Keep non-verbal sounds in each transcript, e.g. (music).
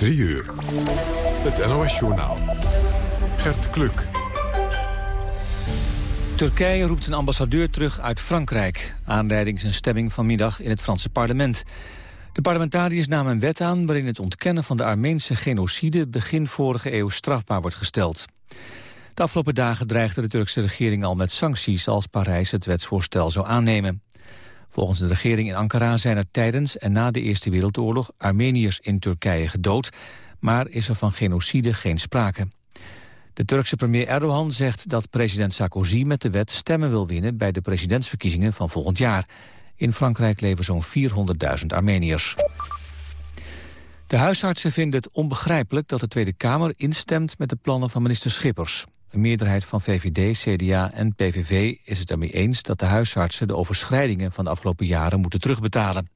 3 uur. Het NOS-journaal. Gert Kluk. Turkije roept zijn ambassadeur terug uit Frankrijk. Aanleiding zijn stemming vanmiddag in het Franse parlement. De parlementariërs namen een wet aan... waarin het ontkennen van de Armeense genocide... begin vorige eeuw strafbaar wordt gesteld. De afgelopen dagen dreigde de Turkse regering al met sancties... als Parijs het wetsvoorstel zou aannemen. Volgens de regering in Ankara zijn er tijdens en na de Eerste Wereldoorlog Armeniërs in Turkije gedood, maar is er van genocide geen sprake. De Turkse premier Erdogan zegt dat president Sarkozy met de wet stemmen wil winnen bij de presidentsverkiezingen van volgend jaar. In Frankrijk leven zo'n 400.000 Armeniërs. De huisartsen vinden het onbegrijpelijk dat de Tweede Kamer instemt met de plannen van minister Schippers. Een meerderheid van VVD, CDA en PVV is het ermee eens dat de huisartsen de overschrijdingen van de afgelopen jaren moeten terugbetalen.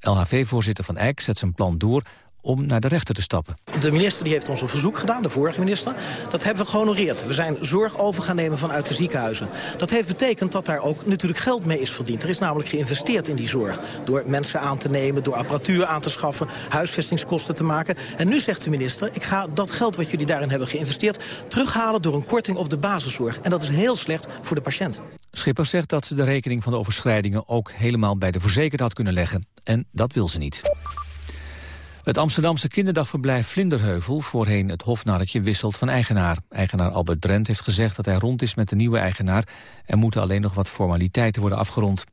LHV-voorzitter Van Eyck zet zijn plan door om naar de rechter te stappen. De minister die heeft ons een verzoek gedaan, de vorige minister. Dat hebben we gehonoreerd. We zijn zorg over gaan nemen vanuit de ziekenhuizen. Dat heeft betekend dat daar ook natuurlijk geld mee is verdiend. Er is namelijk geïnvesteerd in die zorg. Door mensen aan te nemen, door apparatuur aan te schaffen... huisvestingskosten te maken. En nu zegt de minister, ik ga dat geld wat jullie daarin hebben geïnvesteerd... terughalen door een korting op de basiszorg. En dat is heel slecht voor de patiënt. Schippers zegt dat ze de rekening van de overschrijdingen... ook helemaal bij de verzekerde had kunnen leggen. En dat wil ze niet. Het Amsterdamse kinderdagverblijf Vlinderheuvel, voorheen het Hofnarretje, wisselt van eigenaar. Eigenaar Albert Drent heeft gezegd dat hij rond is met de nieuwe eigenaar. Er moeten alleen nog wat formaliteiten worden afgerond.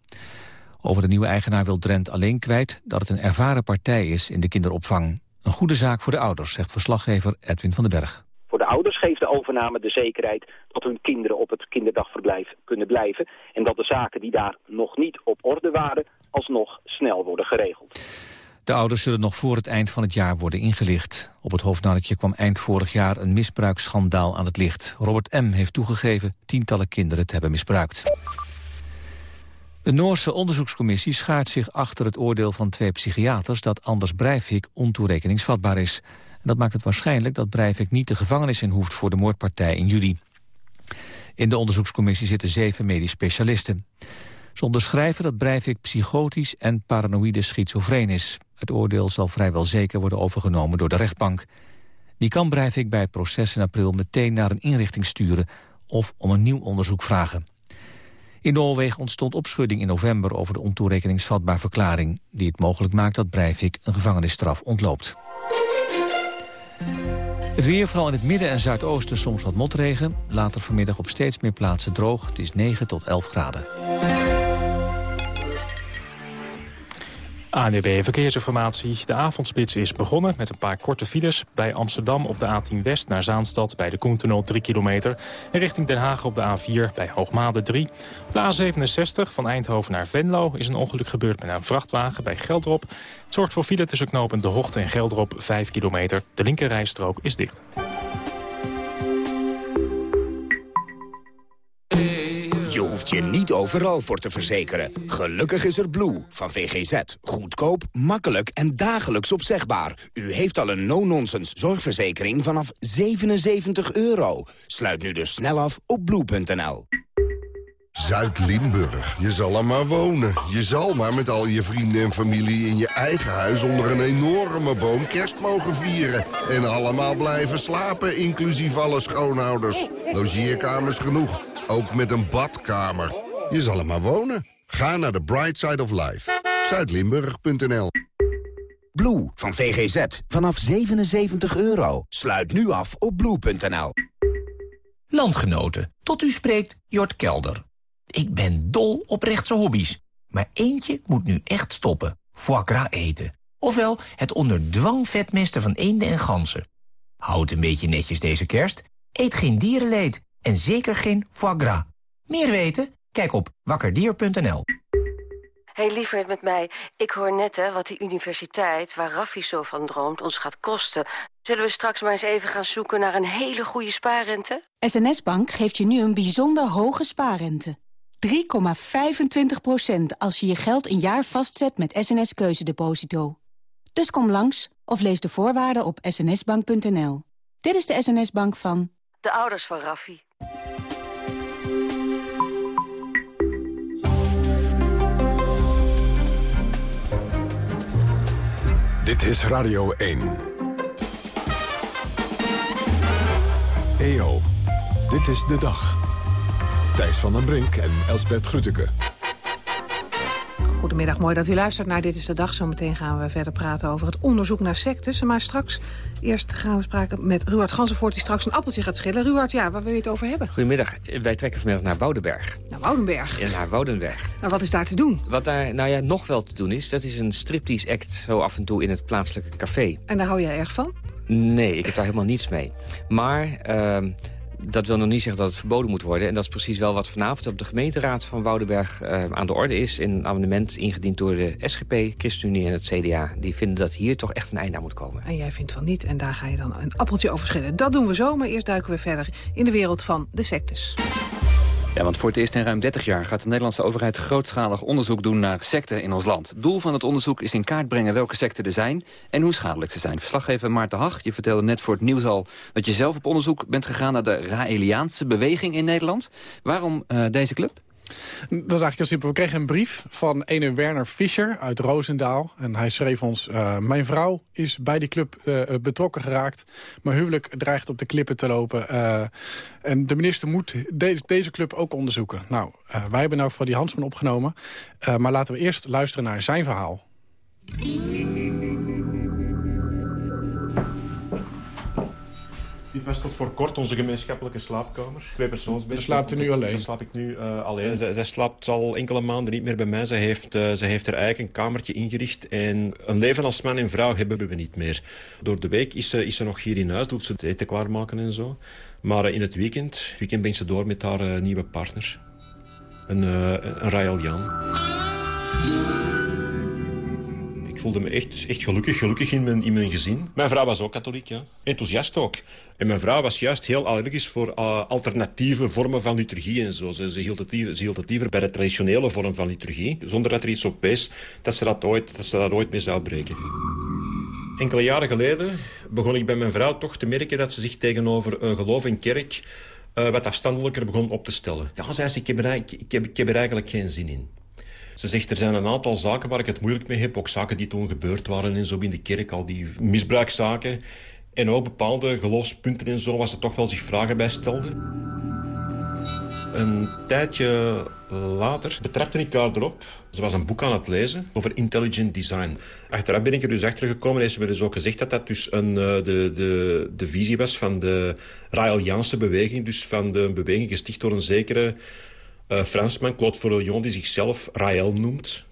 Over de nieuwe eigenaar wil Drent alleen kwijt dat het een ervaren partij is in de kinderopvang. Een goede zaak voor de ouders, zegt verslaggever Edwin van den Berg. Voor de ouders geeft de overname de zekerheid dat hun kinderen op het kinderdagverblijf kunnen blijven. En dat de zaken die daar nog niet op orde waren, alsnog snel worden geregeld. De ouders zullen nog voor het eind van het jaar worden ingelicht. Op het hoofdnarretje kwam eind vorig jaar een misbruiksschandaal aan het licht. Robert M. heeft toegegeven tientallen kinderen te hebben misbruikt. Een Noorse onderzoekscommissie schaart zich achter het oordeel van twee psychiaters dat Anders Breivik ontoerekeningsvatbaar is. Dat maakt het waarschijnlijk dat Breivik niet de gevangenis in hoeft voor de moordpartij in juli. In de onderzoekscommissie zitten zeven medisch specialisten. Ze onderschrijven dat Breivik psychotisch en paranoïde schizofreen is. Het oordeel zal vrijwel zeker worden overgenomen door de rechtbank. Die kan Breivik bij het proces in april meteen naar een inrichting sturen... of om een nieuw onderzoek vragen. In Noorwegen ontstond opschudding in november over de ontoerekeningsvatbaar verklaring... die het mogelijk maakt dat Breivik een gevangenisstraf ontloopt. Het weer, vooral in het midden en zuidoosten soms wat motregen. Later vanmiddag op steeds meer plaatsen droog. Het is 9 tot 11 graden. ANDB Verkeersinformatie. De avondspits is begonnen met een paar korte files. Bij Amsterdam op de A10 West naar Zaanstad bij de Koentunnel 3 kilometer. En richting Den Haag op de A4 bij Hoogmade 3. Op de A67 van Eindhoven naar Venlo is een ongeluk gebeurd met een vrachtwagen bij Geldrop. Het zorgt voor file tussen knopen De Hoogte en Geldrop 5 kilometer. De linkerrijstrook is dicht. Hoeft je niet overal voor te verzekeren. Gelukkig is er Blue van VGZ. Goedkoop, makkelijk en dagelijks opzegbaar. U heeft al een no-nonsense zorgverzekering vanaf 77 euro. Sluit nu dus snel af op blue.nl. Zuid-Limburg. Je zal er maar wonen. Je zal maar met al je vrienden en familie in je eigen huis... onder een enorme boom kerst mogen vieren. En allemaal blijven slapen, inclusief alle schoonouders. Logeerkamers genoeg. Ook met een badkamer. Je zal er maar wonen. Ga naar de Bright Side of Life. Zuidlimburg.nl Blue van VGZ. Vanaf 77 euro. Sluit nu af op blue.nl. Landgenoten, tot u spreekt Jort Kelder. Ik ben dol op rechtse hobby's. Maar eentje moet nu echt stoppen. Foie gras eten. Ofwel het onder dwang vetmesten van eenden en ganzen. Houd een beetje netjes deze kerst. Eet geen dierenleed. En zeker geen foie gras. Meer weten? Kijk op wakkerdier.nl. Hé, hey, lieverd met mij. Ik hoor net hè, wat die universiteit, waar Raffi zo van droomt, ons gaat kosten. Zullen we straks maar eens even gaan zoeken naar een hele goede spaarrente? SNS Bank geeft je nu een bijzonder hoge spaarrente. 3,25% als je je geld een jaar vastzet met SNS Keuzedeposito. Dus kom langs of lees de voorwaarden op snsbank.nl. Dit is de SNS Bank van... De ouders van Raffi. Dit is Radio 1. EO, dit is de dag. Thijs van den Brink en Elsbert Grütke. Goedemiddag, mooi dat u luistert naar Dit is de Dag. Zometeen gaan we verder praten over het onderzoek naar sectes. Maar straks eerst gaan we spraken met Ruard Gansenvoort... die straks een appeltje gaat schillen. Ruard, ja, waar wil je het over hebben? Goedemiddag. Wij trekken vanmiddag naar Woudenberg. Naar Woudenberg? Ja, naar Woudenberg. Nou, wat is daar te doen? Wat daar nou ja, nog wel te doen is, dat is een striptease act... zo af en toe in het plaatselijke café. En daar hou jij erg van? Nee, ik heb daar helemaal niets mee. Maar... Uh, dat wil nog niet zeggen dat het verboden moet worden. En dat is precies wel wat vanavond op de gemeenteraad van Woudenberg uh, aan de orde is. In een amendement ingediend door de SGP, ChristenUnie en het CDA. Die vinden dat hier toch echt een einde aan moet komen. En jij vindt van niet. En daar ga je dan een appeltje over schillen. Dat doen we zo, maar eerst duiken we verder in de wereld van de sectes. Ja, want voor het eerst in ruim 30 jaar gaat de Nederlandse overheid grootschalig onderzoek doen naar secten in ons land. Doel van het onderzoek is in kaart brengen welke secten er zijn en hoe schadelijk ze zijn. Verslaggever Maarten Hag, je vertelde net voor het nieuws al dat je zelf op onderzoek bent gegaan naar de Raeliaanse beweging in Nederland. Waarom uh, deze club? Dat is eigenlijk heel simpel. We kregen een brief van ene Werner Fischer uit Roosendaal. En hij schreef ons... Uh, mijn vrouw is bij die club uh, betrokken geraakt. Mijn huwelijk dreigt op de klippen te lopen. Uh, en de minister moet de deze club ook onderzoeken. Nou, wij hebben nou voor die handschoen opgenomen. maar laten we eerst luisteren naar zijn verhaal. Dit was tot voor kort onze gemeenschappelijke slaapkamer. Twee persoonsbed. slaapt u nu alleen? Daar slaap ik nu uh, alleen. Zij, zij, slaapt al enkele maanden niet meer bij mij. Zij heeft, uh, zij heeft er eigenlijk een kamertje ingericht. En een leven als man en vrouw hebben we niet meer. Door de week is ze, is ze nog hier in huis. Doet ze het eten klaarmaken en zo. Maar uh, in het weekend, weekend brengt ze door met haar nieuwe partner. Een, een Rael Jan voelde me echt, echt gelukkig, gelukkig in mijn, in mijn gezin. Mijn vrouw was ook katholiek, ja. enthousiast ook. En mijn vrouw was juist heel allergisch voor uh, alternatieve vormen van liturgie en zo. Ze, ze, hield het liever, ze hield het liever bij de traditionele vorm van liturgie, zonder dat er iets op wees dat ze dat ooit, dat ze dat ooit mee zou breken. Enkele jaren geleden begon ik bij mijn vrouw toch te merken dat ze zich tegenover uh, geloof en kerk uh, wat afstandelijker begon op te stellen. Ja, zei ze, ik heb, er, ik, ik, heb, ik heb er eigenlijk geen zin in. Ze zegt, er zijn een aantal zaken waar ik het moeilijk mee heb. Ook zaken die toen gebeurd waren en zo in de kerk. Al die misbruikzaken. En ook bepaalde geloofspunten en zo, waar ze toch wel zich vragen bij stelde. Een tijdje later betrapte ik haar erop. Ze was een boek aan het lezen over intelligent design. Achteraf ben ik er dus achter gekomen. Heeft ze me dus ook gezegd dat dat dus een, de, de, de visie was van de Raeliaanse beweging. Dus van de beweging gesticht door een zekere uh, Fransman, Claude Forillon, die zichzelf Raël noemt.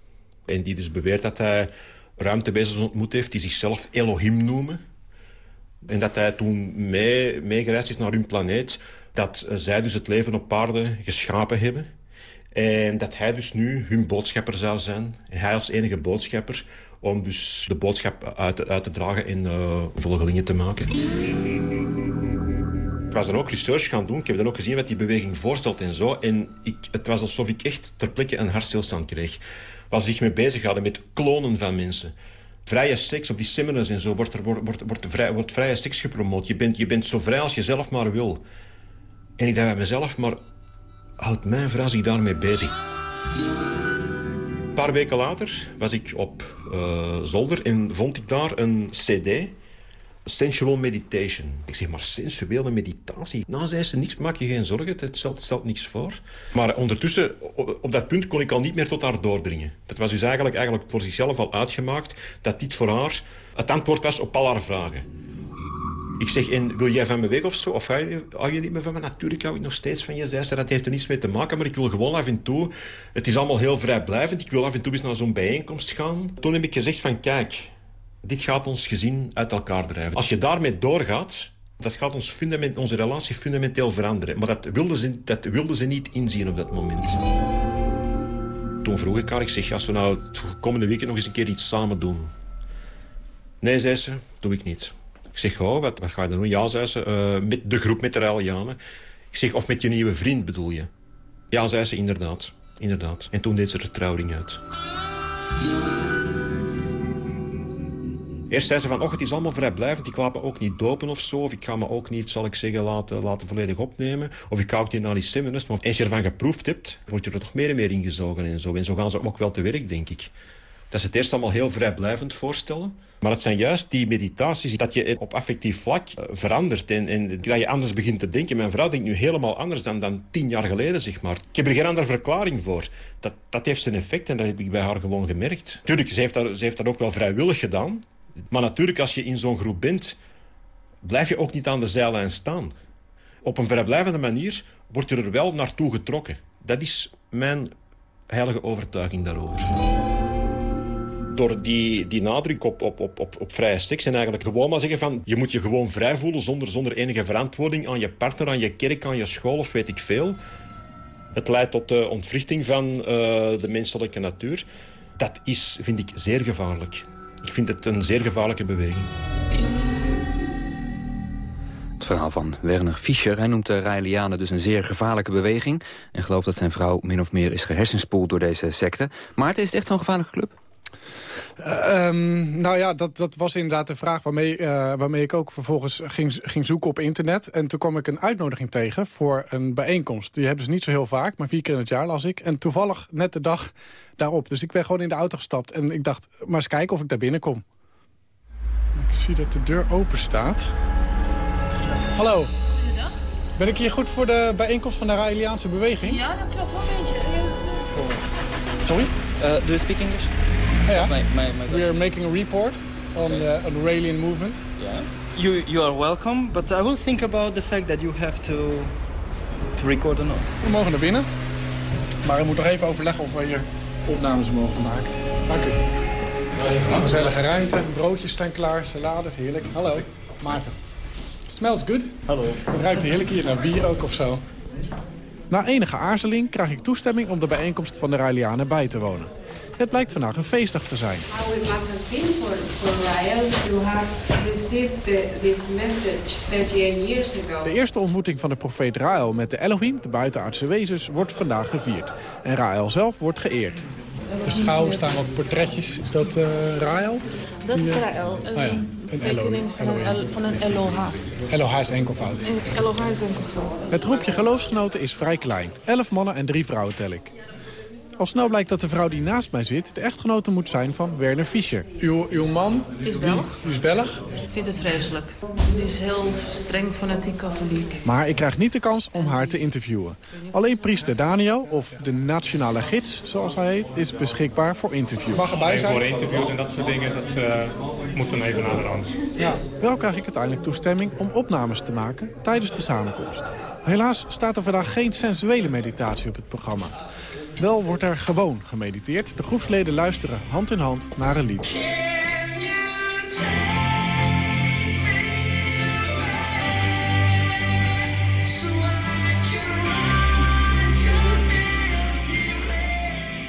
En die dus beweert dat hij ruimtewezens ontmoet heeft die zichzelf Elohim noemen. En dat hij toen mee, meegereisd is naar hun planeet. Dat uh, zij dus het leven op aarde geschapen hebben. En dat hij dus nu hun boodschapper zou zijn. Hij als enige boodschapper. Om dus de boodschap uit, uit te dragen en uh, volgelingen te maken. Ik was dan ook research gaan doen. Ik heb dan ook gezien wat die beweging voorstelt en zo. En ik, het was alsof ik echt ter plekke een hartstilstand kreeg. Ze zich mee bezig hadden met klonen van mensen. Vrije seks op die seminars en zo wordt, er, wordt, wordt, wordt, vrij, wordt vrije seks gepromoot. Je bent, je bent zo vrij als je zelf maar wil. En ik dacht bij mezelf, maar houdt mijn vrouw zich daarmee bezig? Een paar weken later was ik op uh, zolder en vond ik daar een cd Sensual meditation. Ik zeg maar sensuele meditatie. Nou, zei ze, niks, maak je geen zorgen, het stelt, stelt niks voor. Maar ondertussen, op, dat punt kon ik al niet meer tot haar doordringen. Dat was dus eigenlijk, eigenlijk voor zichzelf al uitgemaakt dat dit voor haar het antwoord was op al haar vragen. Ik zeg, en wil jij van me weg of zo? Of hou je, niet meer van me? Natuurlijk hou ik nog steeds van je, zei ze. Dat heeft er niets mee te maken, maar ik wil gewoon af en toe... Het is allemaal heel vrijblijvend. Ik wil af en toe eens naar zo'n bijeenkomst gaan. Toen heb ik gezegd van, kijk, dit gaat ons gezin uit elkaar drijven. Als je daarmee doorgaat, dat gaat ons fundament, onze relatie fundamenteel veranderen. Maar dat wilden, ze, dat wilden ze niet inzien op dat moment. Toen vroeg ik haar, ik zeg, als we nou komende week nog eens een keer iets samen doen. Nee, zei ze, doe ik niet. Ik zeg, oh, wat, ga je dan doen? Ja, zei ze, uh, met de groep met de Raelianen. Ik zeg, of met je nieuwe vriend bedoel je? Ja, zei ze, inderdaad. Inderdaad. En toen deed ze de trouwring uit. Eerst zei ze van, oh, het is allemaal vrijblijvend. Ik laat me ook niet dopen of zo. Of ik ga me ook niet, zal ik zeggen, laten, laten volledig opnemen. Of ik ga ook niet naar die seminars. Maar als je ervan geproefd hebt, word je er toch meer en meer ingezogen en zo. En zo gaan ze ook wel te werk, denk ik. dat ze het eerst allemaal heel vrijblijvend voorstellen. Maar het zijn juist die meditaties dat je op affectief vlak eh, verandert. En, en dat je anders begint te denken. Mijn vrouw denkt nu helemaal anders dan, dan tien jaar geleden, zeg maar. Ik heb er geen andere verklaring voor. Dat, dat heeft zijn effect en dat heb ik bij haar gewoon gemerkt. Tuurlijk, ze heeft, dat, ze heeft dat ook wel vrijwillig gedaan. Maar natuurlijk, als je in zo'n groep bent... blijf je ook niet aan de zijlijn staan. Op een vrijblijvende manier wordt er wel naartoe getrokken. Dat is mijn heilige overtuiging daarover door die, die nadruk op, op, op, op, op vrije seks en eigenlijk gewoon maar zeggen van je moet je gewoon vrij voelen zonder, zonder enige verantwoording aan je partner, aan je kerk, aan je school of weet ik veel. Het leidt tot de ontwrichting van uh, de menselijke natuur. Dat is, vind ik, zeer gevaarlijk. Ik vind het een zeer gevaarlijke beweging. Het verhaal van Werner Fischer. Noemt de Raelianen dus een zeer gevaarlijke beweging... en gelooft dat zijn vrouw min of meer is gehersenspoeld door deze secte. Is het echt zo'n gevaarlijke club? Uh, nou ja, dat, dat was inderdaad de vraag waarmee, uh, waarmee ik ook vervolgens ging, ging zoeken op internet. En toen kwam ik een uitnodiging tegen voor een bijeenkomst. Die hebben ze niet zo heel vaak, maar vier keer in het jaar las ik. En toevallig net de dag daarop. Dus ik ben gewoon in de auto gestapt. En ik dacht, maar eens kijken of ik daar binnenkom. Ik zie dat de deur open staat. Hallo. Goedendag. Ben ik hier goed voor de bijeenkomst van de Raeliaanse beweging? Ja, dat klopt wel een beetje. Sorry? Uh, do you speak English? Yeah. My, my, my we are making a report on the, Raelian movement. Yeah. You, you are welcome, but I will think about the fact that you have to, to record or not. We mogen naar binnen, maar we moeten nog even overleggen of we hier opnames mogen maken. Dank u. Een gezellige ruimte, broodjes staan klaar, salades, heerlijk. Hallo, Maarten. Smells good. Hallo. Het ruikt heerlijk hier naar bier ook of zo. Na enige aarzeling krijg ik toestemming om de bijeenkomst van de Raelianen bij te wonen. Het blijkt vandaag een feestdag te zijn. De eerste ontmoeting van de profeet Rael met de Elohim, de buitenaardse wezens, wordt vandaag gevierd. En Rael zelf wordt geëerd. Op de schouw staan wat portretjes. Is dat uh, Rael? Dat is Rael. Een oh ja, een Elohim. Van een, van een Eloha. Eloha is enkelvoud. Eloha is enkelvoud. Het groepje geloofsgenoten is vrij klein. Elf mannen en drie vrouwen tel ik. Al snel blijkt dat de vrouw die naast mij zit... de echtgenote moet zijn van Werner Fischer. Uw, uw man? Is Belg. Die is Belg? Ik vind het vreselijk. Die is heel streng fanatiek katholiek. Maar ik krijg niet de kans om haar te interviewen. Alleen priester Daniel, of de nationale gids, zoals hij heet... is beschikbaar voor interviews. Mag erbij zijn? voor interviews en dat soort dingen, dat uh, moet dan even naar de rand. Ja. Wel krijg ik uiteindelijk toestemming om opnames te maken tijdens de samenkomst. Helaas staat er vandaag geen sensuele meditatie op het programma. Wel wordt er gewoon gemediteerd. De groepsleden luisteren hand in hand naar een lied.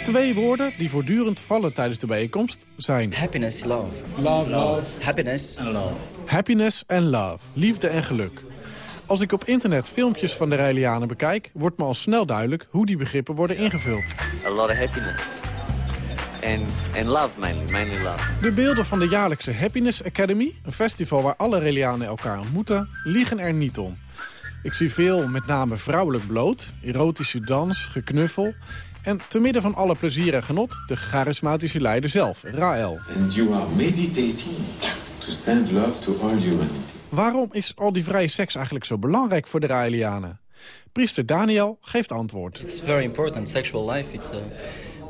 Twee woorden die voortdurend vallen tijdens de bijeenkomst zijn... Happiness, love. Love, love. Happiness and love. Happiness and love. Liefde en geluk. Als ik op internet filmpjes van de Raelianen bekijk... wordt me al snel duidelijk hoe die begrippen worden ingevuld. A lot of happiness. And, and love mainly, mainly love. De beelden van de jaarlijkse Happiness Academy... een festival waar alle Raelianen elkaar ontmoeten... liegen er niet om. Ik zie veel, met name vrouwelijk bloot, erotische dans, geknuffel... En te midden van alle plezier en genot, de charismatische leider zelf, Rael. And you are meditating to send love to all humanity. Waarom is al die vrije seks eigenlijk zo belangrijk voor de Raelianen? Priester Daniel geeft antwoord. It's very important, sexual life. It's uh,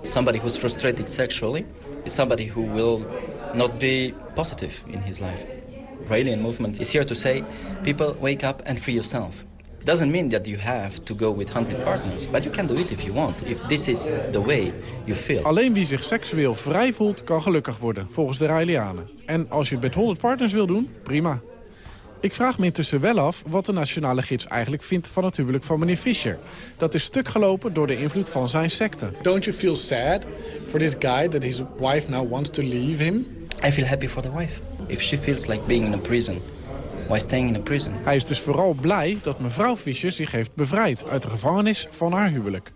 somebody who's frustrated sexually. It's somebody who will not be positive in his life. Raelian movement is here to say, people wake up and free yourself. It doesn't mean that you have to go with 100 partners, but you can do it if you want, if this is the way you feel. Alleen wie zich seksueel vrij voelt, kan gelukkig worden, volgens de Raelianen. En als je het met 100 partners wil doen, prima. Ik vraag me intussen wel af wat de nationale gids eigenlijk vindt van het huwelijk van meneer Fischer. Dat is stuk gelopen door de invloed van zijn secte. Don't you feel sad for this guy that his wife now wants to leave him? I feel happy for the wife. If she feels like being in a prison, why staying in a prison? Hij is dus vooral blij dat mevrouw Fischer zich heeft bevrijd uit de gevangenis van haar huwelijk.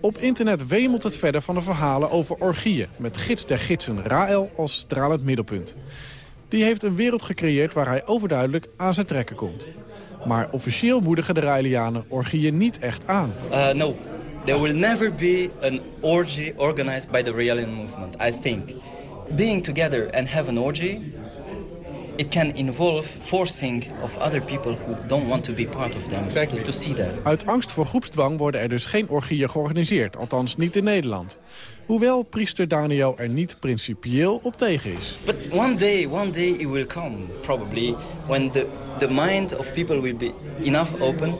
Op internet wemelt het verder van de verhalen over orgieën... met gids der gidsen Raël als stralend middelpunt. Die heeft een wereld gecreëerd waar hij overduidelijk aan zijn trekken komt. Maar officieel moedigen de Raelianen orgieën niet echt aan. Uh, no, There will never be an orgy organized by the Realian movement, I think. Being together and have an orgy, it can involve forcing of other people who don't want to be part of them exactly. to see that. Uit angst voor groepsdwang worden er dus geen orgieën georganiseerd, althans niet in Nederland. Hoewel priester Daniel er niet principieel op tegen is. But one day, one day it will come, probably, when the, the mind of people will be enough open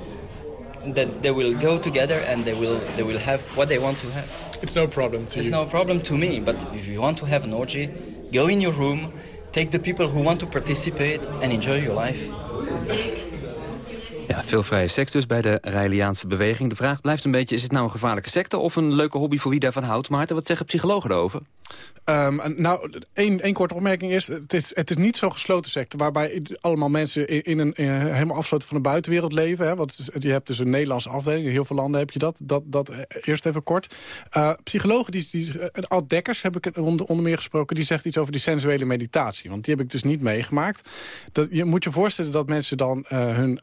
that they will go together and they will, they will have what they want to have. It's no problem to It's you. no problem to me, but if you want to have an orgy, go in your room, take the people who want to participate and enjoy your life. Ja, veel vrije seks dus bij de Rijliaanse beweging. De vraag blijft een beetje, is het nou een gevaarlijke secte... of een leuke hobby voor wie daarvan houdt? Maarten, wat zeggen psychologen erover? Um, nou, één, één korte opmerking is het, is... het is niet zo'n gesloten sector... waarbij allemaal mensen in, een in, helemaal afgesloten van de buitenwereld leven. Hè, want je hebt dus een Nederlandse afdeling. In heel veel landen heb je dat. Dat, dat eerst even kort. Uh, psychologen, die, die, Ad Dekkers heb ik onder, onder meer gesproken... die zegt iets over die sensuele meditatie. Want die heb ik dus niet meegemaakt. Dat, je moet je voorstellen dat mensen dan hun...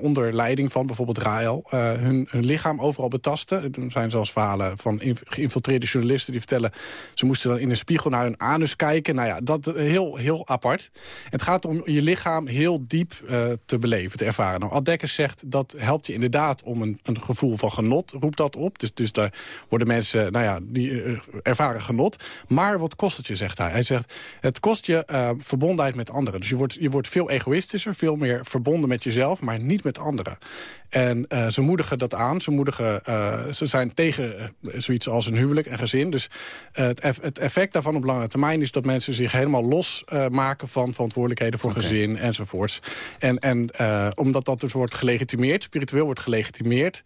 Onder leiding van bijvoorbeeld Rael... hun, hun lichaam overal betasten. Er zijn zelfs verhalen van geïnfiltreerde journalisten die vertellen... ze moesten dan in een spiegel naar hun anus kijken. Nou ja, dat heel, heel apart. Het gaat om je lichaam heel diep uh, te beleven, te ervaren. Nou, Ad Dekkers zegt dat helpt je inderdaad om een, een gevoel van genot, roept dat op. Dus, dus daar worden mensen, nou ja, die uh, ervaren genot. Maar wat kost het je, zegt hij. Hij zegt, het kost je verbondenheid met anderen. Dus je wordt, je wordt veel egoïstischer, veel meer verbonden met jezelf, maar niet met anderen. En uh, ze moedigen dat aan. Ze, moedigen, uh, ze zijn tegen uh, zoiets als een huwelijk en gezin. Dus het, eff het, effect daarvan op lange termijn is dat mensen zich helemaal losmaken van verantwoordelijkheden voor okay. gezin enzovoorts. En, en omdat dat dus wordt gelegitimeerd, spiritueel wordt gelegitimeerd,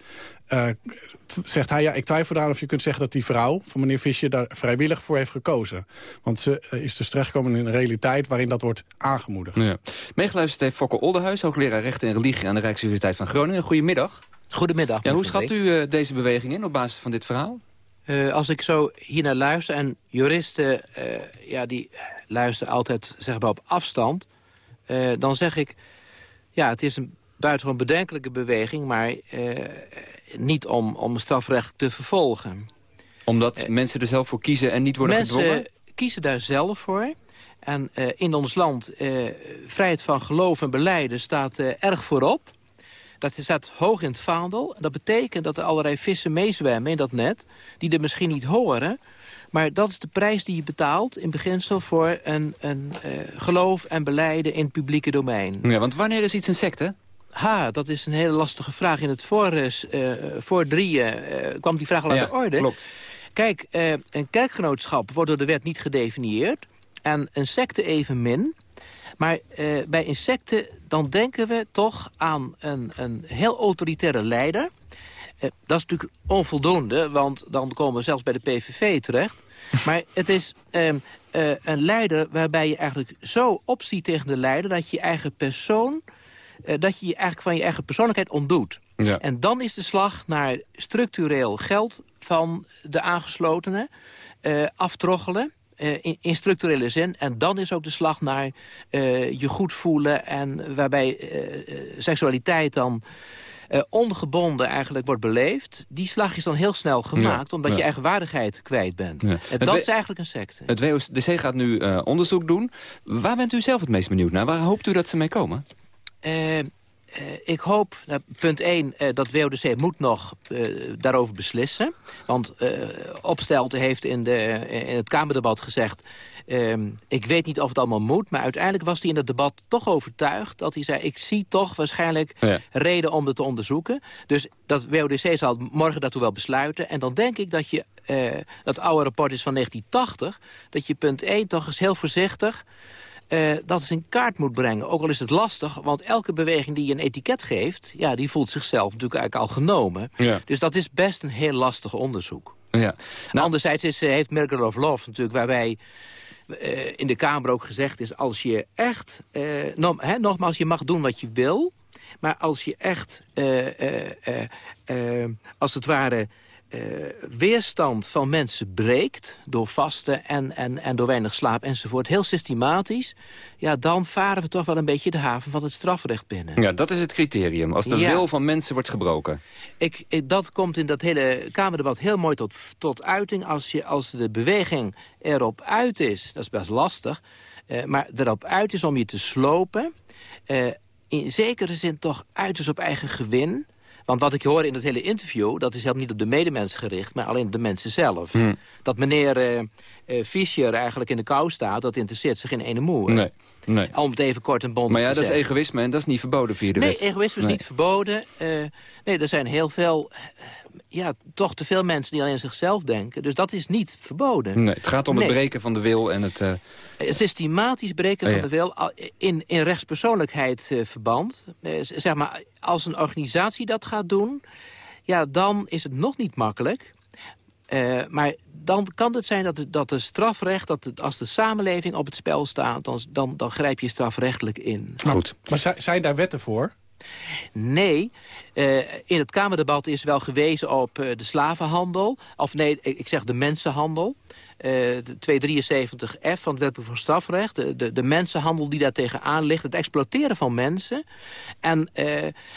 zegt hij, ja, ik twijfel eraan of je kunt zeggen dat die vrouw van meneer Fischer daar vrijwillig voor heeft gekozen. Want ze uh, is dus terechtgekomen in een realiteit waarin dat wordt aangemoedigd. Ja. Meegeluisterd heeft Fokke Oldenhuis, hoogleraar rechten en religie aan de Rijksuniversiteit van Groningen. Goedemiddag. Goedemiddag. Ja, hoe schat u uh, deze beweging in op basis van dit verhaal? Uh, als ik zo hier naar luister en juristen, ja, die luisteren altijd zeg maar op afstand, dan zeg ik, ja, het is een buitengewoon bedenkelijke beweging, maar niet om, om strafrecht te vervolgen. Omdat uh, mensen er zelf voor kiezen en niet worden mensen gedwongen? Mensen kiezen daar zelf voor. En uh, in ons land, uh, vrijheid van geloof en beleiden staat erg voorop. Dat staat hoog in het vaandel. Dat betekent dat er allerlei vissen meezwemmen in dat net... die er misschien niet horen... Maar dat is de prijs die je betaalt in beginsel voor een, een geloof en beleiden in het publieke domein. Ja, want wanneer is iets een secte? Ha, dat is een hele lastige vraag. In het voor, uh, voor drieën uh, kwam die vraag al aan ja, de orde. Klopt. Kijk, uh, een kerkgenootschap wordt door de wet niet gedefinieerd. En een secte evenmin. Maar bij insecten dan denken we toch aan een, een heel autoritaire leider. dat is natuurlijk onvoldoende, want dan komen we zelfs bij de PVV terecht. (laughs) Maar het is een leider waarbij je eigenlijk zo opziet tegen de leider... dat je je eigen persoon dat je je eigenlijk van je eigen persoonlijkheid ontdoet. Ja. En dan is de slag naar structureel geld van de aangeslotenen uh, aftroggelen. Uh, in, in, structurele zin. En dan is ook de slag naar je goed voelen... en waarbij seksualiteit dan ongebonden eigenlijk wordt beleefd. Die slag is dan heel snel gemaakt... Ja. omdat ja. je eigen waardigheid kwijt bent. En dat is eigenlijk een secte. Het WODC gaat nu onderzoek doen. Waar bent u zelf het meest benieuwd naar? Waar hoopt u dat ze mee komen? Uh, uh, ik hoop, nou, punt 1, uh, dat WODC moet nog daarover beslissen. Want Opstelte heeft in, de, in het Kamerdebat gezegd... ehm, ik weet niet of het allemaal moet, maar uiteindelijk was hij in het debat toch overtuigd... dat hij zei, ik zie toch waarschijnlijk ja. reden om het te onderzoeken. Dus dat WODC zal morgen daartoe wel besluiten. En dan denk ik dat je, dat oude rapport is van 1980... dat je punt 1 toch eens heel voorzichtig... Uh, dat is in kaart moet brengen. Ook al is het lastig, want elke beweging die je een etiket geeft... ja, die voelt zichzelf natuurlijk eigenlijk al genomen. Ja. Dus dat is best een heel lastig onderzoek. Ja. Nou, Anderzijds is, uh, heeft Miracle of Love natuurlijk... waarbij uh, in de Kamer ook gezegd is... als je echt, no, nogmaals, je mag doen wat je wil... maar als je echt, als het ware eh, weerstand van mensen breekt... door vasten en, en, en door weinig slaap enzovoort, heel systematisch... ja, dan varen we toch wel een beetje de haven van het strafrecht binnen. Ja, dat is het criterium. Als de Ja. wil van mensen wordt gebroken. Ik, ik- dat komt in dat hele Kamerdebat heel mooi tot, tot uiting. Als, je, als de beweging erop uit is, dat is best lastig... eh, maar erop uit is om je te slopen... eh, in zekere zin toch uit is op eigen gewin... Want wat ik hoor in het hele interview, dat is helemaal niet op de medemens gericht... maar alleen op de mensen zelf. Hm. Dat meneer eh, Fischer eigenlijk in de kou staat... dat interesseert zich in ene moer. Nee, nee. Om het even kort en bondig Maar ja, dat is egoïsme en dat is niet verboden via de nee, wet. egoïsme is Nee. niet verboden. Eh, nee, er zijn heel veel, ja, toch te veel mensen die alleen aan zichzelf denken. Dus dat is niet verboden. Nee, het gaat om het breken van de wil en het... eh, Eh, Systematisch breken Oh, van de wil in, in rechtspersoonlijkheid eh, verband. Eh, zeg maar, als een organisatie dat gaat doen... ja, dan is het nog niet makkelijk. Eh, maar dan kan het zijn dat, het, dat de strafrecht, dat het, als de samenleving op het spel staat... dan, dan, dan grijp je strafrechtelijk in. Goed. Maar zi- zijn daar wetten voor? Nee, eh, in het Kamerdebat is wel gewezen op eh, de slavenhandel. Of nee, ik zeg de mensenhandel. Eh, de 273F van het Wetboek van Strafrecht. De, de, de mensenhandel die daar tegenaan ligt. Het exploiteren van mensen. En